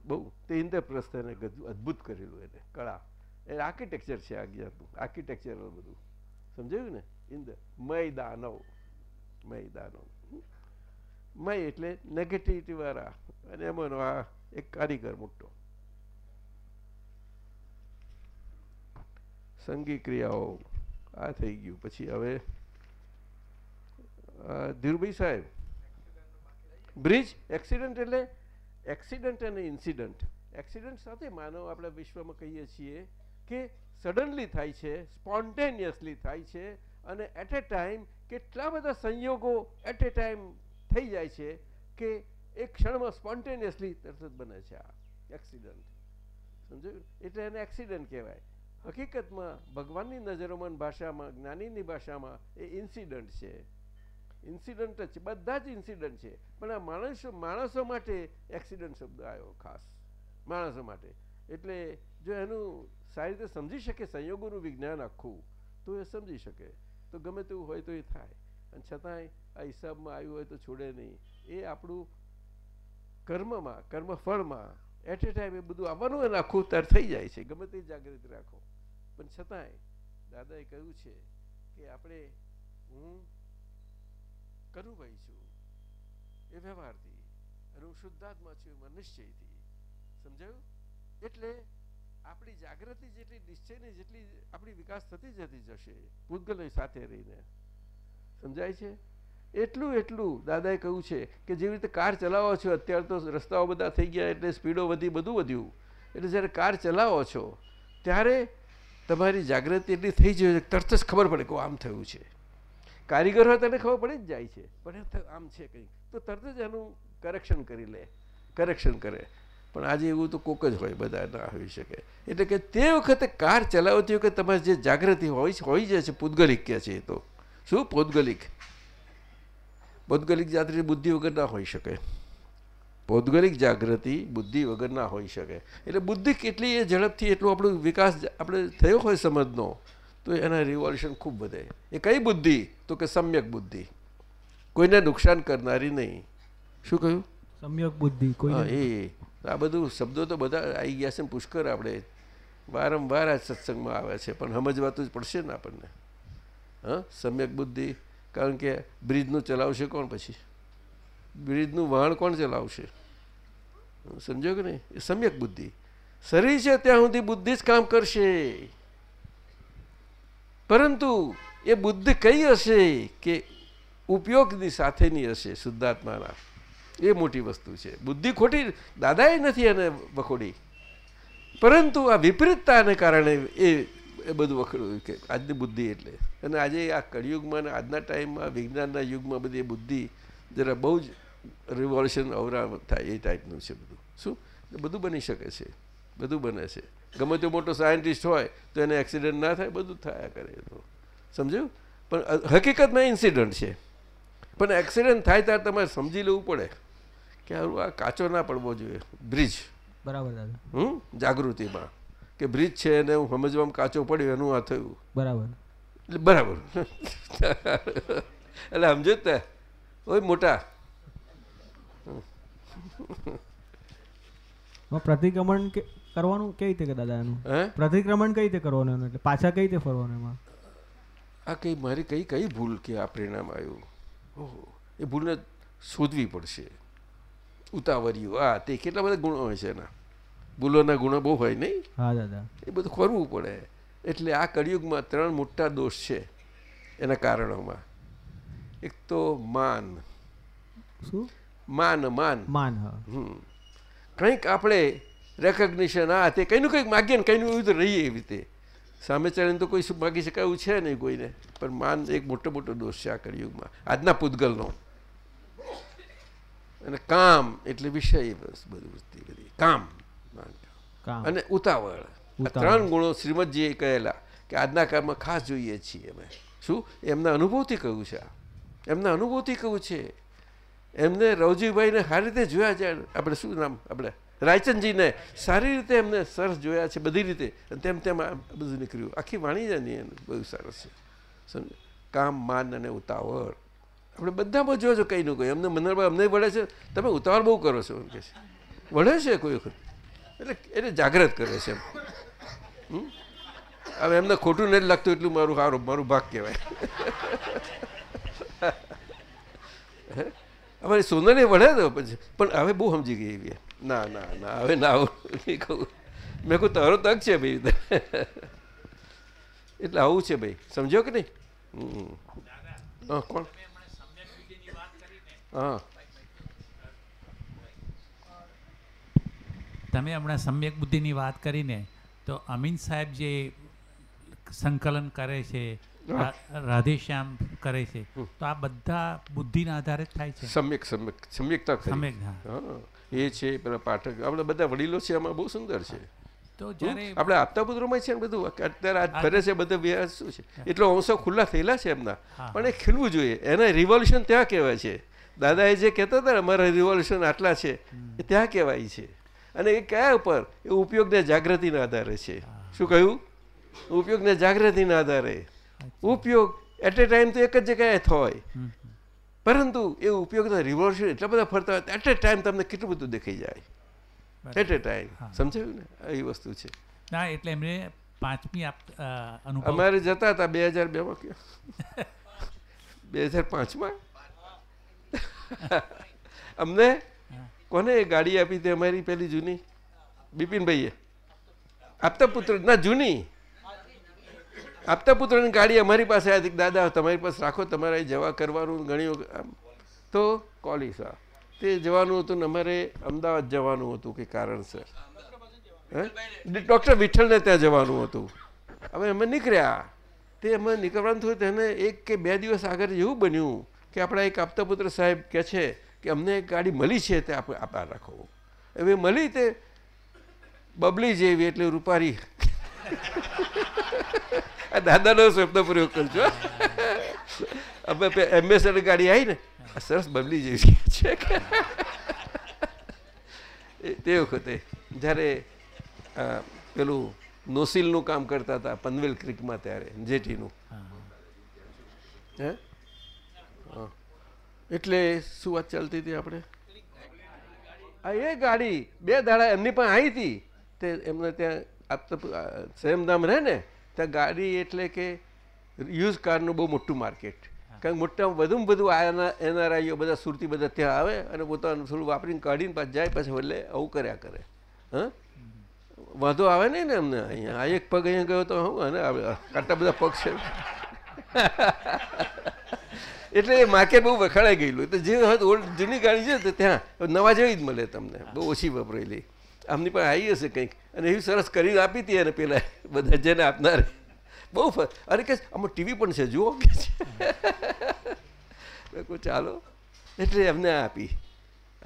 બહુ, તે ઇન્દ્રપ્રસ્થને અદ્ભુત કરેલું એને, કળા. એ આર્કિટેક્ચર છે આ જ્ઞાતનું આર્કિટેક્ચર બધું. સમજાયું ને? ઇન્દ્ર, મય દાનવ મય દાનવ. મય એટલે નેગેટિવિટીવાળા અને એમાંનો આ એક કારીગર મોટો. સંગી ક્રિયાઓ. આ થઈ ગયું. પછી હવે ધીરુભાઈ સાહેબ. બ્રિજ, એક્સિડન્ટ એટલે એક્સિડન્ટ અને ઇન્સિડન્ટ. એક્સિડન્ટ સાથે માનવ આપણે વિશ્વમાં કહીએ છીએ કે સડનલી થાય છે સ્પોન્ટેનિયસલી થાય છે અને એટ એ ટાઈમ કેટલા બધા સંયોગો એટ એ ટાઈમ થઈ જાય છે કે એક ક્ષણમાં સ્પોન્ટેનિયસલી તરત જ બને છે આ એક્સિડન્ટ સમજાયું? એટલે એને એક્સિડન્ટ કહેવાય. હકીકતમાં ભગવાનની નજરોમાં ભાષામાં, જ્ઞાનીની ભાષામાં એ ઇન્સિડન્ટ છે. ઇન્સિડન્ટ જ છે, બધા જ ઇન્સિડન્ટ છે. પણ આ માણસો માણસો માટે એક્સિડન્ટ શબ્દ આવ્યો ખાસ. માણસો માટે. એટલે જો એનું સારી રીતે સમજી શકે, સંયોગોનું વિજ્ઞાન આખું, તો એ સમજી શકે. તો ગમે તેવું હોય તો એ થાય. અને છતાંય આ હિસાબમાં આવ્યું હોય તો છોડે નહીં. એ આપણું કર્મમાં, કર્મફળમાં એટ એ ટાઈમ એ બધું આવવાનું રાખવું ત્યારે થઈ જાય છે. ગમે તે જાગૃતિ રાખો. પણ છતાંય દાદાએ કહ્યું છે કે આપણે હું કનુભાઈ છું. એ વ્યવહારથી, અને હું શુદ્ધાત્મા છું, એમાં નિશ્ચયથી. સમજાયું? એટલે આપણી જાગૃતિ જેટલી, નિશ્ચયની જેટલી આપણી વિકાસ થતી જતી જશે પૂતગલ સાથે રહીને. સમજાય છે? એટલું એટલું દાદાએ કહ્યું છે કે જેવી રીતે કાર ચલાવો છો, અત્યારે તો રસ્તાઓ બધા થઈ ગયા, એટલે સ્પીડો વધી, બધું વધ્યું. એટલે જ્યારે કાર ચલાવો છો, ત્યારે તમારી જાગૃતિ એટલી થઈ જાય તરત જ ખબર પડે કે આમ થયું છે. કારીગર હોય તેને ખબર પડી જ જાય છે. પણ આમ છે કંઈક. તો તરત જ એનું કરેક્શન કરી લે કરેક્શન કરે. પણ આજે એવું તો કોક જ હોય, બધા ના હોઈ શકે. એટલે કે તે વખતે કાર ચલાવતી વખતે તમારી જે જાગૃતિ હોય હોય જાય છે, પૂતગલિક કહે છે એ તો. શું? પૌદગલિક પૌદ્ગલિક જાત્રી બુદ્ધિ વગર ના હોઈ શકે. પૌદ્ગલિક જાગૃતિ બુદ્ધિ વગર ના હોઈ શકે. એટલે બુદ્ધિ કેટલી એ ઝડપથી એટલો આપણો વિકાસ આપણે થયો હોય સમજનો તો એના રિવોલ્યુશન ખૂબ વધે. એ કઈ બુદ્ધિ? તો કે સમ્યક બુદ્ધિ. કોઈને નુકસાન કરનારી નહીં. શું કહ્યું? સમ્યક બુદ્ધિ હા એ. આ બધું શબ્દો તો બધા આવી ગયા છે ને પુષ્કર આપણે. વારંવાર આ સત્સંગમાં આવે છે પણ સમજવાતું જ પડશે ને આપણને. હા સમ્યક બુદ્ધિ. કારણ કે બ્રિજનું ચલાવશે કોણ પછી? બ્રિજનું વહાણ કોણ ચલાવશે? સમજો કે નહીં? એ સમ્યક બુદ્ધિ. શરીર છે ત્યાં સુધી બુદ્ધિ જ કામ કરશે. પરંતુ એ બુદ્ધિ કઈ હશે કે ઉપયોગની સાથેની હશે શુદ્ધાત્માના? એ મોટી વસ્તુ છે. બુદ્ધિ ખોટી દાદાએ નથી એને વખોડી. પરંતુ આ વિપરીતતાને કારણે એ એ બધું વખડ્યું કે આજની બુદ્ધિ એટલે. અને આજે આ કળિયુગમાં આજના ટાઈમમાં વિજ્ઞાનના યુગમાં બધી બુદ્ધિ જરા બહુ જ રિવોલ્યુશન અવરા થાય એ ટાઈપનું છે બધું. શું? બધું બની શકે છે. બધું બને છે. ગમે તે મોટો સાયન્ટિસ્ટ હોય તો એને એક્સિડન્ટ ના થાય બધું થયા કરે તો. સમજ્યું? પણ હકીકતમાં ઇન્સિડન્ટ છે. પણ એક્સિડન્ટ થાય ત્યારે તમારે સમજી લેવું પડે કે આ કાચો ના પડવો જોઈએ. બ્રિજ બરાબર દાદા. હમ? જાગૃતિમાં. કે બ્રિજ છે એને હું સમજવામાં કાચો પડ્યો એનું આ થયું. બરાબર. એટલે બરાબર. એટલે સમજો જ તે ઓય મોટા. પ્રતિક્રમણ કરવાનું કઈ રીતે દાદા એનું? પ્રતિક્રમણ કઈ રીતે કરવાનું એનું? એટલે પાછા કઈ રીતે ફરવાનું એમાં? આ કઈ મારી કઈ કઈ ભૂલ કે આ પરિણામ આવ્યું? ઓહો એ ભૂલને શોધવી પડશે. ઉતાવળિયું આ તે કેટલા બધા ગુણો હોય છે એના? ભૂલોના ગુણો બહુ હોય નહીં? હા દાદા. એ બધું ખોરવું પડે. એટલે આ કળિયુગમાં ત્રણ મોટા દોષ છે એના કારણોમાં. એક તો માન. શું? માન માન. માન કંઈક આપણે રેકગ્નિશન આ તે કંઈનું કંઈક માગીએ ને કંઈનું એવું તો રહીએ એવી રીતે. સામે ચડીને તો કોઈ શું માગી શકાય એવું છે નહીં કોઈને. પણ માન એક મોટો મોટો દોષ છે આ કળિયુગમાં. આજના પૂતગલનો. અને કામ એટલે વિષય બસ બધું બધી. કામ. અને ઉતાવળ. ત્રણ ગુણો શ્રીમદજીએ કહેલા કે આજના કાળમાં ખાસ જોઈએ છીએ અમે. શું? એમના અનુભવથી કહ્યું છે એમના અનુભવથી કહ્યું છે. એમને રવજીભાઈને સારી રીતે જોયા છે. આપણે શું નામ? આપણે રાયચંદજીને સારી રીતે એમને સરસ જોયા છે, બધી રીતે. અને તેમ તેમ બધું નીકળ્યું. આખી વાણી જ નહીં એનું બહુ સરસ છે. સમજ કામ, માન અને ઉતાવળ. આપણે બધામાં જોજો કંઈનું કંઈ એમને મનરભાઈ અમને વળે છે. તમે ઉતાવળ બહુ કરો છો, એમ કે છે. વળે છે કોઈ વખત? એટલે એને જાગ્રત કરે છે એમ? હવે એમને ખોટું નથી લાગતું એટલું મારું સારું મારું ભાગ કહેવાય? અમારી સોનાને વળે ને પછી. પણ હવે બહુ સમજી ગઈ એવી. ના ના ના, હવે ના આવું. કહું, મેં કહું, તારો તક છે ભાઈ. એટલે આવું છે ભાઈ. સમજો કે નહીં. હા, કોણ? હા. તમે હમણાં સમ્યક બુદ્ધિની વાત કરીને તો અમીન સાહેબ જે સંકલન કરે છે રાધેશ્યામ કરે છે. તો આ બધા બુદ્ધિના આધારે જ થાય છે. સમ્યક સમ્યક સમ્યકતા સમ્યક એ છે પેલા પાઠક. આપણે બધા વડીલો છે આમાં બહુ સુંદર છે. તો? જ્યારે આપણે આપતા પુત્રોમાં છે બધું. અત્યારે આજ ફરે છે બધા વ્યાસ શું છે? એટલો અંશો ખુલ્લા થયેલા છે એમના. પણ એ ખીલવું જોઈએ. એને રિવોલ્યુશન ત્યાં કહેવાય છે. દાદા એ જે કહેતા હતા ને અમારા રિવોલ્યુશન આટલા છે એ ત્યાં કહેવાય છે. અને એ કયા ઉપર? એ ઉપયોગને જાગૃતિના આધારે છે. શું કહ્યું? ઉપયોગને જાગૃતિના આધારે. ઉપયોગ એટ એ ટાઈમ તો એક જ જગ્યાએ થાય પરંતુ એ ઉપયોગના રિવોલ્યુશન એટલા બધા ફરતા હોય એટ એ ટાઈમ તમને કેટલું બધું દેખાઈ જાય. એટ એ ટાઈમ સમજાયું ને? એ વસ્તુ છે. ના એટલે એમને પાંચમી અમારે જતા હતા બે હજાર બેમાં માં બે હજાર પાંચમાં? અમને? કોને ગાડી આપી હતી અમારી પેલી જૂની? બિપિનભાઈએ. આપતા પુત્ર ના જૂની. આપતા પુત્રની ગાડી અમારી પાસે આવી દાદા, તમારી પાસે રાખો, તમારે જવા કરવાનું ઘણી. તો કોલિસા તે જવાનું હતું ને અમારે અમદાવાદ જવાનું હતું કે કારણસર. ડૉક્ટર વિઠ્ઠલને ત્યાં જવાનું હતું. હવે અમે નીકળ્યા. તે અમે નીકળવાનું થયું, તેને એક કે બે દિવસ આગળ એવું બન્યું કે આપણા એક આપતા પુત્ર સાહેબ કહે છે કે, અમને એક ગાડી મળી છે, તે આપણે આભાર રાખો. હવે મળી તે બબલી જેવી એટલે રૂપારી. આ દાદાનો શબ્દ પ્રયોગ કરજો અમે એમ્બેસેડર ગાડી આવી ને આ સરસ બદલી જેવી છે તે વખતે જ્યારે પેલું નોસિલનું કામ કરતા હતા પનવેલ ક્રિકમાં ત્યારે જેટીનું. હે. હા. એટલે શું વાત ચાલતી હતી આપણે? આ એ ગાડી બે દાડા એમની પણ આવી હતી. તે એમને ત્યાં આપતા સેમધામ રહે ને? ત્યાં ગાડી એટલે કે યુઝ કારનું બહુ મોટું માર્કેટ કારણ કે મોટા વધુમાં વધુ આના એનઆરઆઈઓ બધા સુરતી બધા ત્યાં આવે અને પોતાનું થોડું વાપરીને કાઢીને પાછ જાય પછી એટલે આવું કર્યા કરે. હા? વાંધો આવે નહીં ને અમને અહીંયા. આ એક પગ અહીંયા ગયો તો હું? અને આટલા બધા પગ છે. એટલે માર્કેટ બહુ વખાડાઈ ગયેલું. તો જે ઓલ્ડ જૂની ગાડી છે તો ત્યાં નવા જેવી જ મળે તમને. બહુ ઓછી વપરાયેલી. આમની પણ આવી હશે કંઈક. અને એવી સરસ કરીને આપી હતી એને પેલા બધા જેને આપનાર. બહુ અરે કે આમાં ટીવી પણ છે જુઓ. કે ચાલો. એટલે એમને આપી.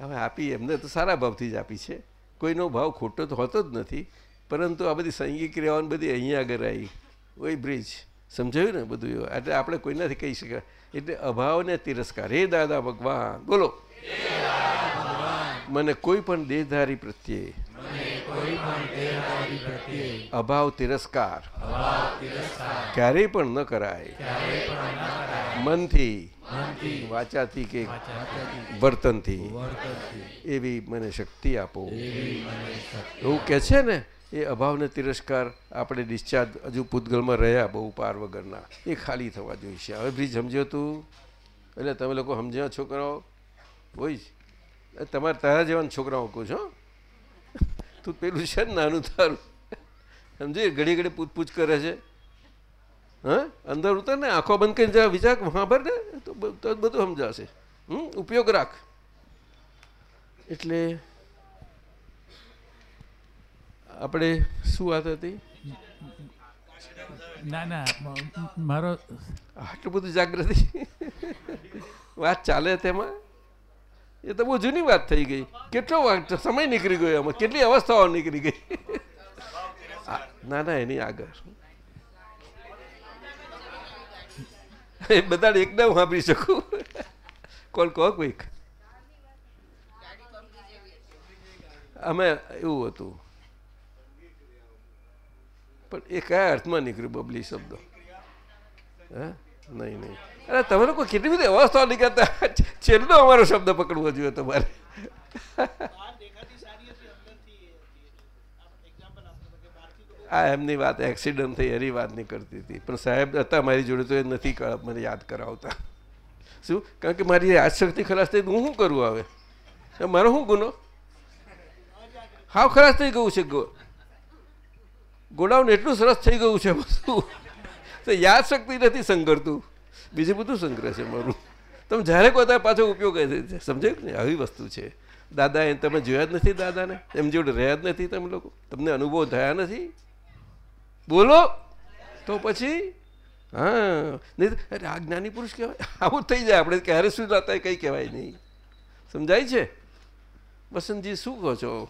હવે આપી એમને તો સારા ભાવથી જ આપી છે. કોઈનો ભાવ ખોટો તો હોતો જ નથી. પરંતુ આ બધી સંગી ક્રિયાઓને બધી અહીંયા આગળ આવી. ઓય બ્રિજ. સમજાયું ને બધું એટલે આપણે કોઈ નથી કહી શકાય એટલે અભાવને તિરસ્કાર. હે દાદા ભગવાન. બોલો. મને કોઈ પણ દેહધારી પ્રત્યે અભાવ તિરસ્કાર. ક્યારેય પણ ન કરાય. મનથી, વાચાથી કે વર્તનથી. એવી મને શક્તિ આપો. એવું કે છે ને, એ અભાવને તિરસ્કાર આપણે ડિસ્ચાર્જ હજુ પૂતગલમાં રહ્યા બહુ પાર વગરના. એ ખાલી થવા જોઈશે. હવે બ્રિજ સમજ્યો તું? એટલે તમે લોકો સમજ્યા છોકરાઓ? હોય જ. તમારે તારા જેવાના છોકરાઓ કહું છો તું પેલું છે ને નાનું તારું? સમજી? ઘડી ઘડી પૂછપૂછ કરે છે. હા? અંદર ઉતર ને આંખો બંધ કરીને જા વિચાર વાંભર ને તો બધું સમજાશે. હમ ઉપયોગ રાખ. એટલે આપણે શું વાત હતી? ના ના મારો આટલું બધું જાગૃતિ? વાત ચાલે તેમાં? એ તો બહુ જૂની વાત થઈ ગઈ. કેટલો સમય નીકળી ગયો એમાં. કેટલી અવસ્થાઓ નીકળી ગઈ. ના ના, એની આગળ. એ બધાને એકદમ વાપરી શકું. કોણ કહો કોઈક. અમે એવું હતું. પણ એ કયા અર્થમાં નીકળ્યું બબલી શબ્દ? હે? નહીં નહીં. અરે તમે લોકો કેટલી બધી અવસ્થાઓ નીકળતા? છેલ્લો અમારો શબ્દ પકડવો જોઈએ તમારે. આ એમની વાત એક્સિડન્ટ થઈ, એની વાત નહીં કરતી હતી. પણ સાહેબ હતા મારી જોડે તો એ નથી મને યાદ કરાવતા. શું? કારણ કે મારી યાદશક્તિ ખલાસ થઈ હું શું કરું હવે? મારો શું ગુનો? હાવ ખલાસ થઈ ગયું છે ગોડાઉન એટલું સરસ થઈ ગયું છે બધું. તો યાદશક્તિ નથી સંગરતું. બીજું બધું સંગ્રહ છે મારું. તમે જ્યારે કહો પાછો ઉપયોગ સમજાયું ને આવી વસ્તુ છે. દાદા એ તમે જોયા જ નથી દાદાને? એમ જોડે રહ્યા જ નથી તમે લોકો? તમને અનુભવ થયા નથી? બોલો. તો પછી? હા. નહીં અરે આ જ્ઞાની પુરુષ કહેવાય? આવું થઈ જાય. આપણે ક્યારે શું લાતા કંઈ કહેવાય નહીં. સમજાય છે? વસંતજી, શું કહો છો?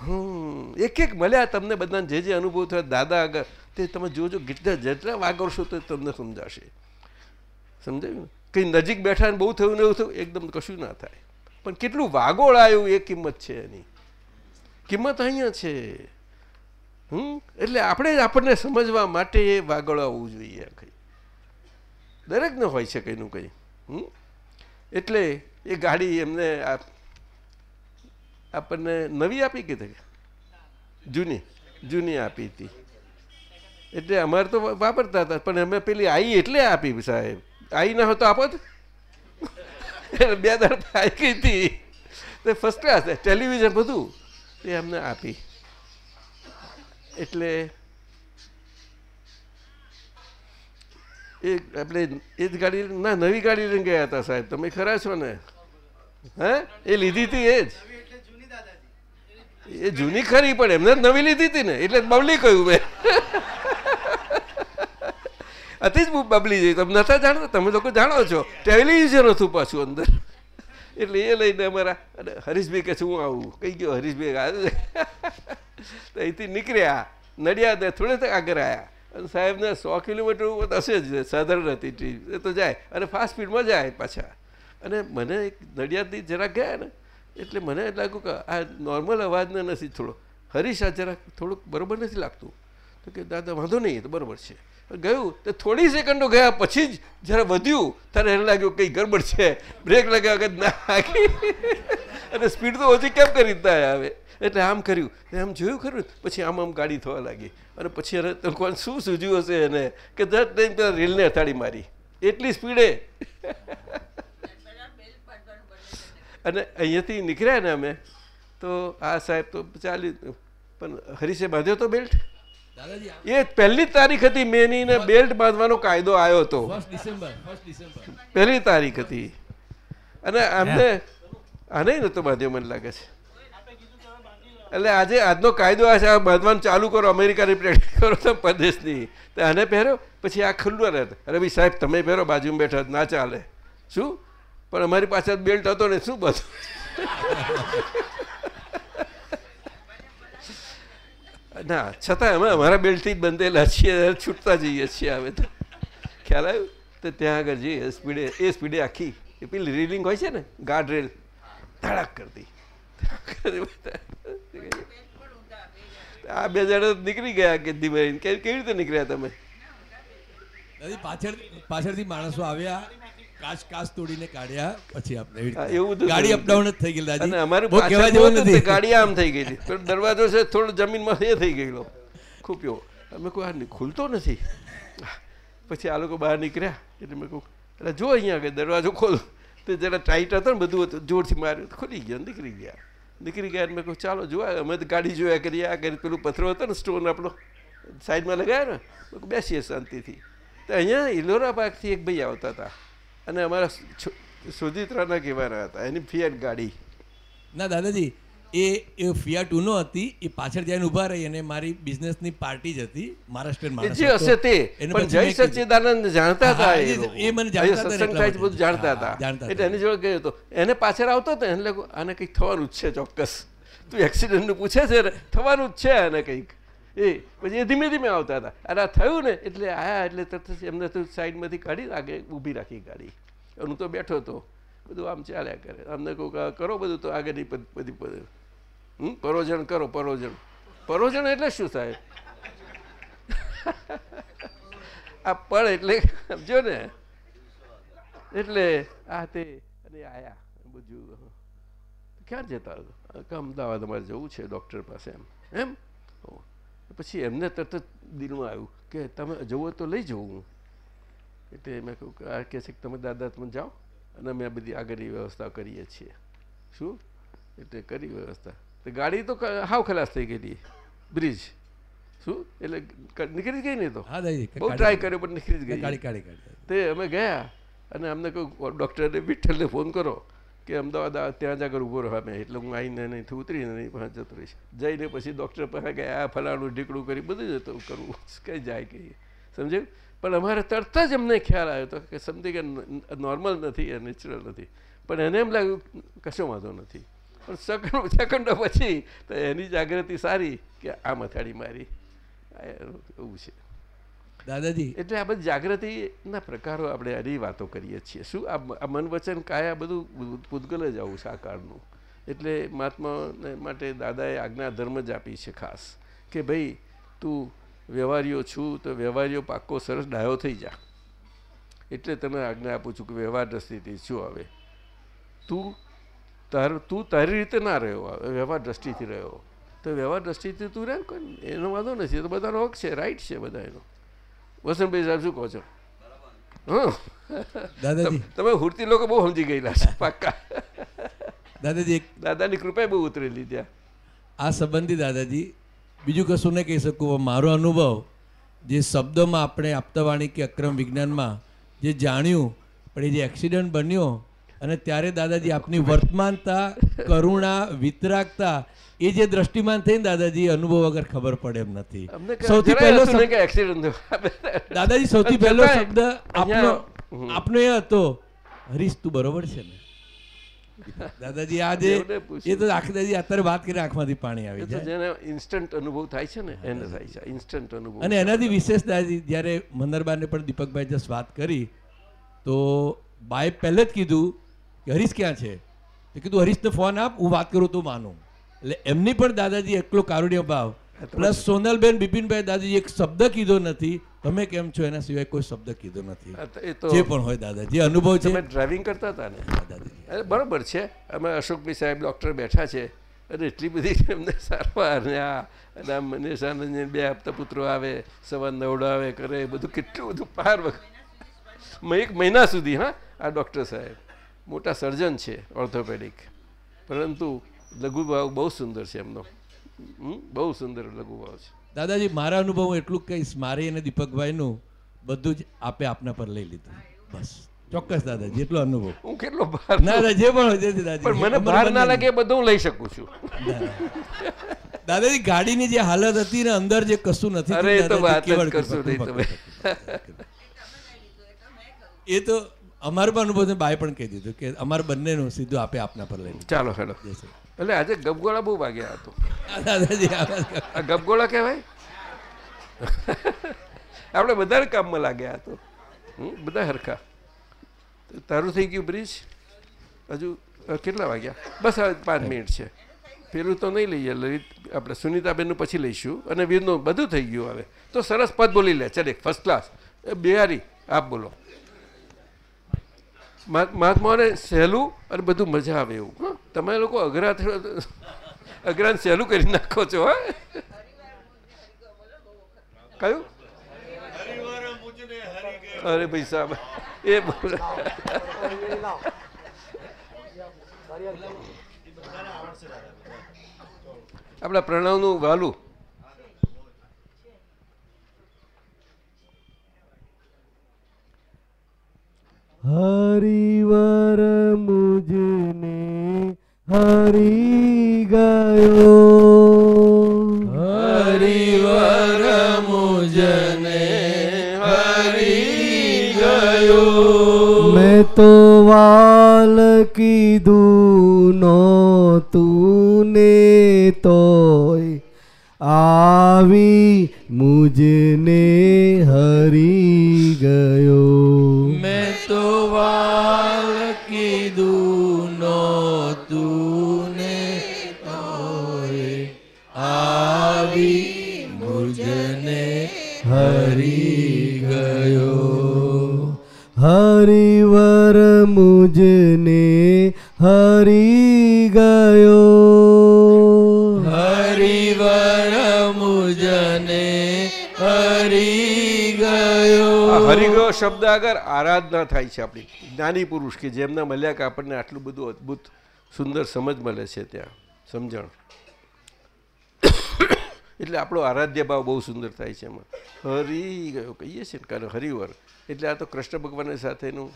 હમ. એક એક મળ્યા તમને બધાને. જે જે અનુભવ થયો, દાદા આગળ તે તમે જોજો જેટલા જેટલા વાગરશો તો તમને સમજાશે. સમજાયું? કંઈ નજીક બેઠા બહુ થયું ને એવું થયું, એકદમ કશું ના થાય. પણ કેટલું વાગોળ આવ્યું એ કિંમત છે એની. કિંમત અહીંયા છે. હમ? એટલે આપણે આપણને સમજવા માટે એ વાગોળ આવવું જોઈએ કંઈ. દરેકને હોય છે કંઈનું કંઈ. હમ? એટલે એ ગાડી એમને આપણને નવી આપી કે જૂની? જૂની આપી હતી. એટલે અમારે તો વાપરતા હતા પણ અમે પેલી આઈ એટલે આપી સાહેબ. આઈ ના હોતો આપો જ. બે દાડ આવી ગઈ હતી. તે ફર્સ્ટ ક્લાસ ટેલિવિઝન બધું એ અમને આપી. એટલે એ આપણે એ જ ગાડી ના નવી ગાડી લઈને ગયા હતા સાહેબ. તમે ખરા છો ને? હે? એ લીધી હતી એ જ. એ જૂની ખરી પણ એમને જ નવી લીધી હતી ને. એટલે બવલી કહ્યું મેં. અતિ જ બબલી જઈ તમે નતા જાણતા? તમે લોકો જાણો છો. ટેલિવિઝન હતું પાછું અંદર. એટલે એ લઈને અમારા અને હરીશભાઈ કે હું આવું. કઈ ગયો હરીશભાઈ આવ્યો અહીંથી નીકળ્યા. નડિયાદ થોડે આગળ આવ્યા અને સાહેબને સો કિલોમીટર હશે જ. સાધારણ હતી ટ્રીપ એ તો જાય. અને ફાસ્ટ સ્પીડમાં જાય પાછા. અને મને એક નડિયાદથી જરાક ગયા ને, એટલે મને લાગ્યું કે આ નોર્મલ અવાજને નથી થોડો. હરીશ આ જરાક થોડુંક બરાબર નથી લાગતું. તો કે, દાદા, વાંધો નહીં તો બરાબર છે. ગયું તો થોડી સેકન્ડો ગયા પછી જ જ્યારે વધ્યું, ત્યારે એને લાગ્યું કંઈ ગરબડ છે. બ્રેક લગાવ્યા વગર ના હાકી અને સ્પીડ તો ઓછી કેમ કરી દીધા આવે એટલે આમ કર્યું. આમ જોયું ખરું પછી આમ આમ ગાડી થવા લાગી. અને પછી એને તો શું સૂજ્યું હશે એને? કે દસ ટાઈમ પેલા રેલને અથાડી મારી. એટલી સ્પીડે અને અહીંયાથી નીકળ્યા ને અમે, તો આ સાહેબ તો ચાલી, પણ હરીશે બાંધ્યો તો બેલ્ટ એ પહેલી તારીખ હતી મેની ને બેલ્ટ બાંધવાનો કાયદો આવ્યો હતો. પહેલી તારીખ હતી. અને અમને આને નતો બાંધ્યો મને લાગે છે. એટલે આજે આજનો કાયદો આ છે આ બાંધવાનું ચાલુ કરો અમેરિકાની પ્રેક્ટિસ કરો તો પરદેશની. તો આને પહેર્યો પછી આ ખુલ્લું રહે અરે ભાઈ સાહેબ તમે પહેરો બાજુમાં બેઠા ના ચાલે. શું? પણ અમારી પાસે બેલ્ટ હતો ને શું બધું? ના, છતાં અમે અમારા બેલ્ટથી જ બંધેલા છીએ, છૂટતા જઈએ છીએ હવે તો. ખ્યાલ આવ્યું? તો ત્યાં આગળ જઈએ સ્પીડે, એ સ્પીડે આખી, એ પેલી રેલિંગ હોય છે ને ગાર્ડ રેલ ધડાક કરતી. આ બે જણા નીકળી ગયા કે કેવી રીતે નીકળ્યા તમે? પાછળ પાછળથી માણસો આવ્યા. કાચ કાચ તોડીને કાઢ્યા પછી આપણે એવી ગાડી અપડાઉન જ થઈ ગયેલી અને અમારું બહુ કહેવા જેવું નથી. ગાડી આમ થઈ ગઈ પણ દરવાજો છે થોડો જમીનમાં એ થઈ ગયેલો. ખૂપ્યો અમે કોઈ આ ખુલતો નથી. પછી આ લોકો બહાર નીકળ્યા. એટલે મેં કહું એટલે જો અહીંયા આગળ દરવાજો ખોલ. તો જરા ટાઈટ હતો ને બધું હતું. જોરથી માર્યું. ખુલી ગયા નીકળી ગયા. નીકળી ગયા મેં કહું ચાલો જોવા અમે તો ગાડી જોયા કરીએ. આ કરી પેલું પથરો હતો ને સ્ટોન આપણો સાઈડમાં લગાવ્યો ને. બેસીએ શાંતિથી. તો અહીંયા ઇલોરા પાર્કથી એક ભાઈ આવતા હતા. અને અમારા છો- સુધિત્રાના કહેવાના હતા. એની ફિયાટ ગાડી. ના દાદાજી એ એ ફિયાટ ઉનો હતી એ પાછળ જઈને ઊભા રહી અને મારી બિઝનેસની પાર્ટી જ હતી મહારાષ્ટ્ર જે હશે તે. પણ જય. સચ્ચિદાનંદ જાણતા હતા એ મને જાણતા બધું. જાણતા હતા. એટલે એની જોડે ગયો હતો એને પાછળ આવતો હતો? એને લાગુ આને કંઈક થવાનું જ છે ચોક્કસ. તું એક્સિડન્ટનું પૂછે છે ને? થવાનું જ છે આને કંઈક. એ, પછી એ ધીમે ધીમે આવતા હતા. અને આ થયું ને, એટલે આયા, એટલે તરત એમને તો સાઈડમાંથી કાઢી આગળ ઊભી રાખી ગાડી. હું તો બેઠો હતો. બધું આમ ચાલ્યા કરે. અમને કહું કરો બધું તો આગળની પદ- બધી હમ? પરોજણ કરો, પરોજણ. પરોજણ એટલે શું સાહેબ? આ પળ એટલે, સમજો ને? એટલે આ તે, અને આયા બધું. ક્યાં જતા? અમદાવાદ અમારે જવું છે, ડૉક્ટર પાસે એમ. એમ. પછી એમને તરત જ દિલમાં આવ્યું કે તમે જવું તો લઈ જવું હું. એટલે મેં કહ્યું કે આ કહે છે કે તમે દાદા તમે જાઓ અને અમે બધી આગળની વ્યવસ્થા કરીએ છીએ. શું? એટલે કરી વ્યવસ્થા. તો ગાડી તો હાવ ખલાસ થઈ ગયેલી. બ્રિજ. શું? એટલે નીકળી જ ગઈ ને તો. બહુ ટ્રાય કર્યો પણ નીકળી જ ગઈ. તે અમે ગયા અને અમને કહ્યું ડૉક્ટરને વિઠ્ઠલને ફોન કરો. કે અમદાવાદ ત્યાં જ આગળ ઊભો રહ્યો મેં એટલે હું આવીને અહીંથી ઉતરીને નહીં પાસે જતો રહીશ. જઈને પછી ડૉક્ટર પાસે ગયા આ ફલાણું ઢીકડું કરી બધું જ કરવું. કંઈ જાય કંઈ સમજ્યું? પણ અમારે તરત જ અમને ખ્યાલ આવ્યો હતો કે સમજી કે નોર્મલ નથી એ નેચરલ નથી. પણ એને એમ લાગ્યું, કશો વાંધો નથી. પણ સેકન્ડ સેકન્ડો પછી તો એની જાગૃતિ સારી કે આ મથાડી મારી. એવું છે. દાદાજી. એટલે આ બધી જાગૃતિના પ્રકારો આપણે આની વાતો કરીએ છીએ. શું આ આ મન વચન કાયા બધું પૂ- પૂતગલ જ આવું સાકારનું એટલે મહાત્માને માટે દાદાએ આજ્ઞા ધર્મ જ આપી છે ખાસ. કે ભાઈ, તું વ્યવહારીઓ છું, તો વ્યવહારીઓ પાક્કો સરસ ડાયો થઈ જા. એટલે તમે આજ્ઞા આપું છું કે વ્યવહાર દ્રષ્ટિથી શું આવે તું તાર, તું તારી રીતે ના રહ્યો વ્યવહાર દ્રષ્ટિથી રહ્યો. તો વ્યવહાર દ્રષ્ટિથી તું રહે એનો વાંધો નથી તો બધાનો હક છે રાઈટ છે બધા એનો વસંતભાઈ સાહેબ શું કહો છો. દાદાજી. તમે હુરતી લોકો બહુ સમજી ગયેલા છે પાક્કા. દાદાજી દાદાની કૃપા બહુ ઉતરેલી ત્યાં. આ સંબંધી દાદાજી બીજું કશું નહીં કહી શકું મારો અનુભવ જે શબ્દોમાં આપણે આપતાવાણી કે અક્રમ વિજ્ઞાનમાં જે જાણ્યું પણ એ જે એક્સિડન્ટ બન્યો અને ત્યારે દાદાજી આપની વર્તમાનતા કરુણા વિતરાગતા એ જે દ્રષ્ટિમાન થઈને દાદાજી અનુભવ વગર ખબર પડે એમ નથી. સૌથી પહેલો દાદાજી સૌથી પહેલો શબ્દ આપનો આપનો એ હતો હરીશ તું બરોબર છે ને? દાદાજી આ જે એમને પૂછ્યું. એ તો આખી અત્યારે વાત કરી આંખમાંથી પાણી આવી જાય. જેને ઇન્સ્ટન્ટ અનુભવ થાય છે ને એને થાય છે ઇન્સ્ટન્ટ અનુભવ અને એનાથી વિશેષ દાદાજી જ્યારે મંદરબાને પણ દીપકભાઈ જસ વાત કરી તો બાએ પહેલે જ કીધું કે હરીશ ક્યાં છે? તો કીધું હરીશને ફોન આપ હું વાત કરું તો માનું. એટલે એમની પણ દાદાજી એટલો કારુણ્ય ભાવ. પ્લસ સોનલબેન બિપિનભાઈ દાદાજી એક શબ્દ કીધો નથી. તમે કેમ છો? એના સિવાય કોઈ શબ્દ કીધો નથી. જે પણ હોય દાદા જે અનુભવ છે. ડ્રાઇવિંગ કરતા હતા ને? દાદાજી. બરાબર છે. અમે અશોકભાઈ સાહેબ ડૉક્ટર બેઠા છે. અને એટલી બધી એમને સારવાર ને આ અને આ મનીષ આનંદને બે આપતા પુત્રો આવે સવાર નવડાવે કરે બધું કેટલું બધું પાર વખત એક મહિના સુધી હા આ ડૉક્ટર સાહેબ. મોટા સર્જન છે ઓર્થોપેડિક. પરંતુ લઘુભાવ બહુ સુંદર છે એમનો. બહુ સુંદર લઘુભાવ છે. દાદાજી મારા અનુભવ હું એટલું કહીશ મારે અને દીપકભાઈનું બધું જ આપે આપના પર લઈ લીધું. બસ. ચોક્કસ દાદાજી એટલો અનુભવ. હું કેટલો ભાર ના જે પણ પણ મને ભાર ના લાગે બધું લઈ શકું છું. દાદાજી ગાડીની જે હાલત હતી ને અંદર જે કશું નથી અરે એ તો વાત જ કરશો નહીં તમે એ તો અમારો પણ અનુભવ બાય પણ કહી દીધું કે અમારે બંનેનું સીધું આપે આપના પર લઈ ચાલો હેલો એટલે આજે ગબગોળા બહુ વાગ્યા હતો. દાદાજી આ વાત ગપગોળા કહેવાય? આપણે બધા કામમાં લાગ્યા હતો. બધા હરખા. તારું થઈ ગયું બ્રિજ? હજુ કેટલા વાગ્યા? બસ હવે પાંચ મિનિટ છે. પેલું તો નહીં લઈએ લલિત આપણે સુનિતાબેનનું પછી લઈશું. અને વીરનું બધું થઈ ગયું હવે. તો સરસ પદ બોલી લે. ચાલે ફર્સ્ટ ક્લાસ બિહારી આપ બોલો. મહાત્માઓને સહેલું અને બધું મજા આવે એવું. હં? તમે લોકો અઘરા અઘરાને સહેલું કરી નાખો છો, હા. કયું? અરે ભાઈ સાહેબ એ બોલો. આપણા પ્રણવનું વાલું. હરિવર મુજને હરી ગયો. હરિવર મુજને હરી ગયો. મેં તો વાલ કીધું નો તુને તોય આવી મુજને હરી ગયો. મુજને હરી ગયો હરિવર મુજને હરી ગયો હરી ગયો શબ્દ આગળ આરાધના થાય છે આપણી. જ્ઞાની પુરુષ કે જેમના મળ્યા કે આપણને આટલું બધું અદ્ભુત સુંદર સમજ મળે છે ત્યાં. સમજણ. એટલે આપણો આરાધ્ય ભાવ બહુ સુંદર થાય છે એમાં. હરી ગયો કહીએ છીએ ને કારણ હરિવર. એટલે આ તો કૃષ્ણ ભગવાન સાથેનું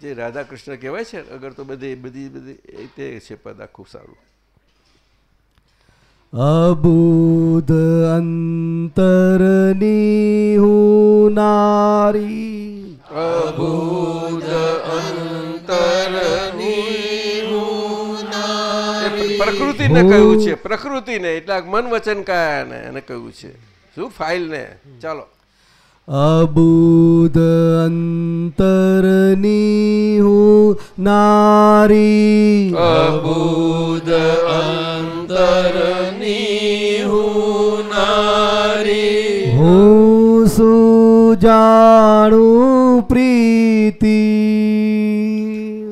જે રાધા કૃષ્ણ કહેવાય છે અગર તો બધી બધી બધી તે છે પદ આખું સારું. અબુધ અંતરની હું નારી. અબુધ અંતરની પ્રકૃતિને કહ્યું છે પ્રકૃતિને એટલે એટલા મન વચન કાયાને એને કહ્યું છે. શું? ફાઇલને. ચાલો. અબુધ અંતરની હું નારી. અબુદ અંતરની હું નારી. હું સુજાણું પ્રીતિ?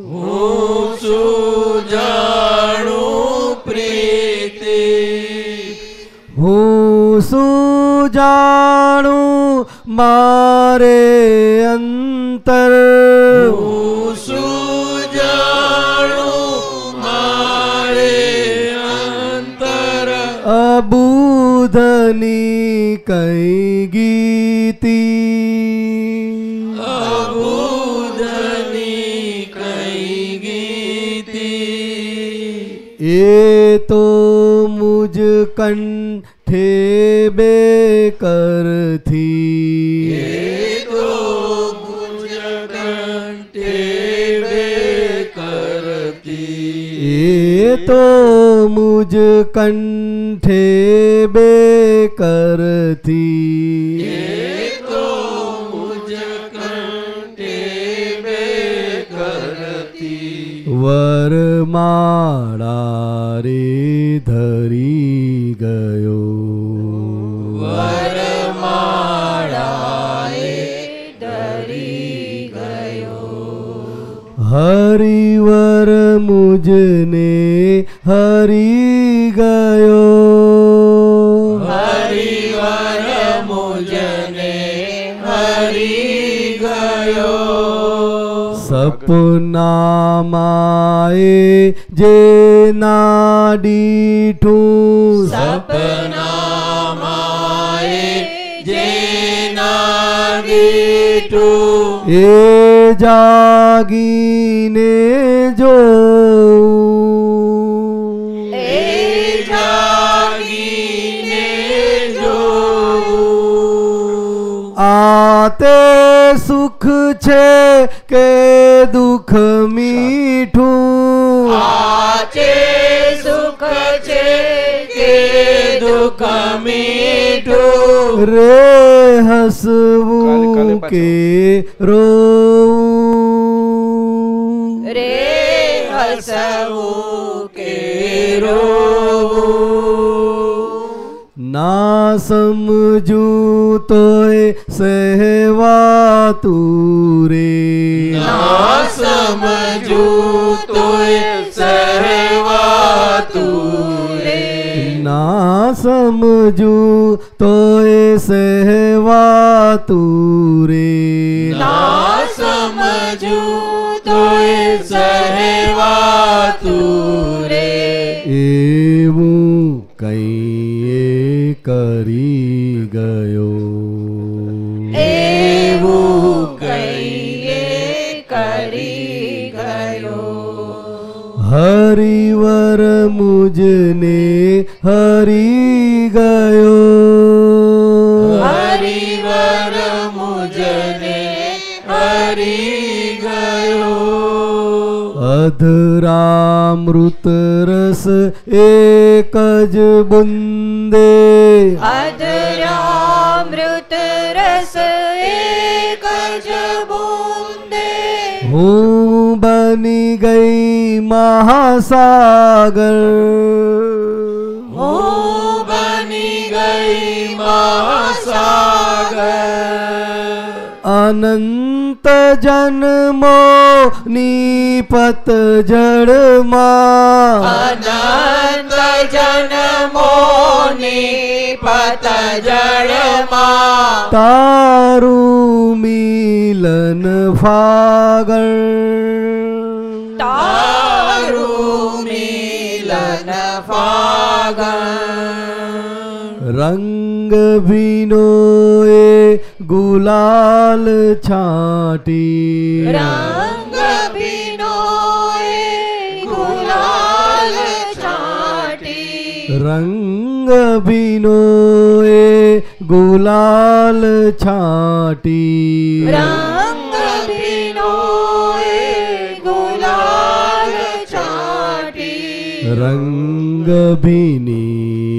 હું સુજાણું પ્રીતિ હું શું જાણું મારે અંતર. અબુધની કઈ ગીતી? એ તો મુજ કંઠે બે કરથી એ તો મુજ કંઠે બે કરતી વરમાળા રે ધરી ગયો. હરિવર મુજને હરી ગયો. સપનામાએ જે નાડીઠું એ જાગીને જોઉં. આ તે સુખ છે કે દુઃખ મીઠું? રે હસવું. કે રોવું? હસવું કેરો ના સમજું તોય સહેવા તુરે ના સમજું તોય સહેવાતું રે ના સમજું તોય સહેવાતું તુરે ના સમજું તોય સહેવાતું તુરે એવું કઈ કરી ગયો. એવું હરિવર મુજને હરી ગયો હરિવર મુજને હરી ગયો અધરામૃત રસ એક જ બુંદે અધરામૃત રસ એક જ બુંદે હું બની ગઈ મહાસાગર હું બની ગઈ મહાસાગર અનંત જન્મો નિપત જળમાં અનંત જન્મોની પતજળમાં તારું મિલન ફાગર મિલન ફાગણ રંગ ભીનો એ ગુલાલ છાટી રંગ ભીનો એ ગુલાલ છાટી રંગ ભીનો એ ગુલાલ છાટી રંગ ભીનો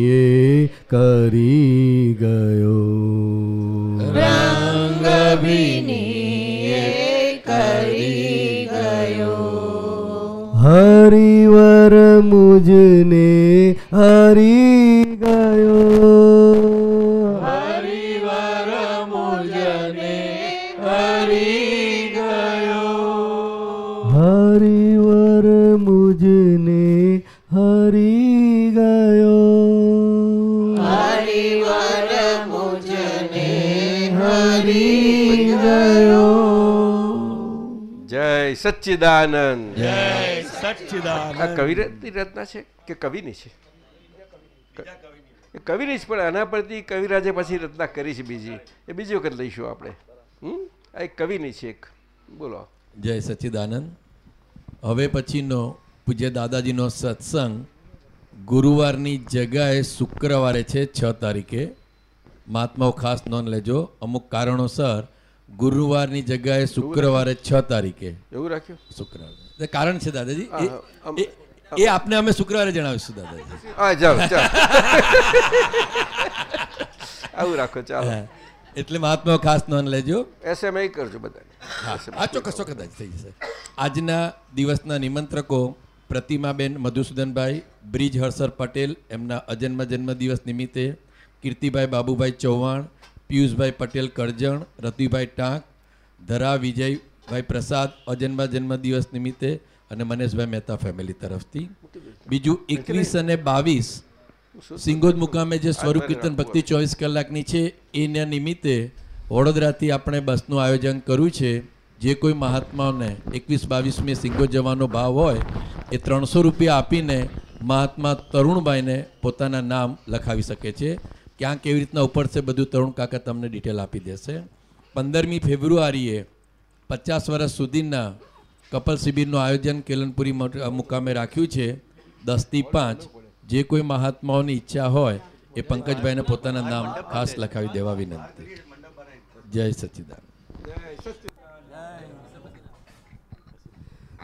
એ ગુલાલ છાટી રંગ ભીની એ કરી ગયો. રંગ ભીની કરી ગયો. હરિવર મુજને હરી સચ્ચિદાનંદ. જય આ સચ્ચિદાનંદ કવિની રચના છે કે કવિની છે? એ કવિની જ પણ આના પરથી કવિરાજે પછી રચના કરી છે બીજી. એ બીજી વખત લઈશું આપણે. હમ? આ એક કવિની છે એક. બોલો. જય સચ્ચિદાનંદ. હવે પછીનો પૂજ્ય દાદાજીનો સત્સંગ ગુરુવારની જગાએ શુક્રવારે છે છ તારીખે. મહાત્માઓ ખાસ નોંધ લેજો. અમુક કારણોસર ગુરુવારની જગ્યાએ શુક્રવારે છ તારીખે. એવું રાખ્યું? શુક્રવાર. કારણ છે દાદાજી એ- આપને અમે શુક્રવારે જણાવીશું દાદાજી. હા જાઓ આવું રાખો ચાલો. એટલે મહાત્મા ખાસ નોંધ લેજો. એસએમઆઈ કરજો બધાને. હા હા ચોક્કસ ચોક્કસ થઈ જશે. આજના દિવસના નિમંત્રકો પ્રતિમાબેન મધુસૂદનભાઈ બ્રિજ હર્ષર પટેલ એમના અજન્મ જન્મદિવસ નિમિત્તે કીર્તિભાઈ બાબુભાઈ ચૌહાણ પિયુષભાઈ પટેલ, કરજણ, રતિભાઈ ટાંક, ધરા, વિજયભાઈ પ્રસાદ, અજન્મા જન્મદિવસ નિમિત્તે અને મનેશભાઈ મહેતા ફેમિલી તરફથી. બીજું એકવીસ અને બાવીસ સિંગોદ મુકામે જે સ્વરૂપ કીર્તન ભક્તિ ચોવીસ કલાકની છે, એના નિમિત્તે વડોદરાથી આપણે બસનું આયોજન કર્યું છે. જે કોઈ મહાત્માઓને એકવીસ બાવીસમી સિંગોદ જવાનો ભાવ હોય, એ ત્રણસો રૂપિયા આપીને મહાત્મા તરુણભાઈને પોતાના નામ લખાવી શકે છે. ક્યાં કેવી રીતના ઉપર છે બધું તરુણ કાકા તમને ડિટેલ આપી દેશે. પંદરમી ફેબ્રુઆરીએ પચાસ વર્ષ સુધીના કપલ શિબિરનું આયોજન કેલનપુરી મુકામે રાખ્યું છે. દસથી પાંચ જે કોઈ મહાત્માઓની ઈચ્છા હોય એ પંકજભાઈને પોતાના નામ ખાસ લખાવી દેવા વિનંતી. જય સચ્ચિદાન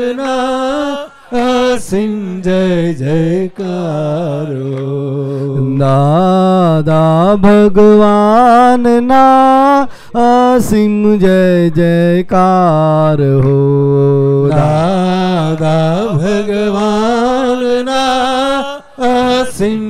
ભગવાનના અસીમ જય જયકારો. દાદા ભગવાનના અસીમ જય જયકાર. હો દાદા ભગવાનના અસીમ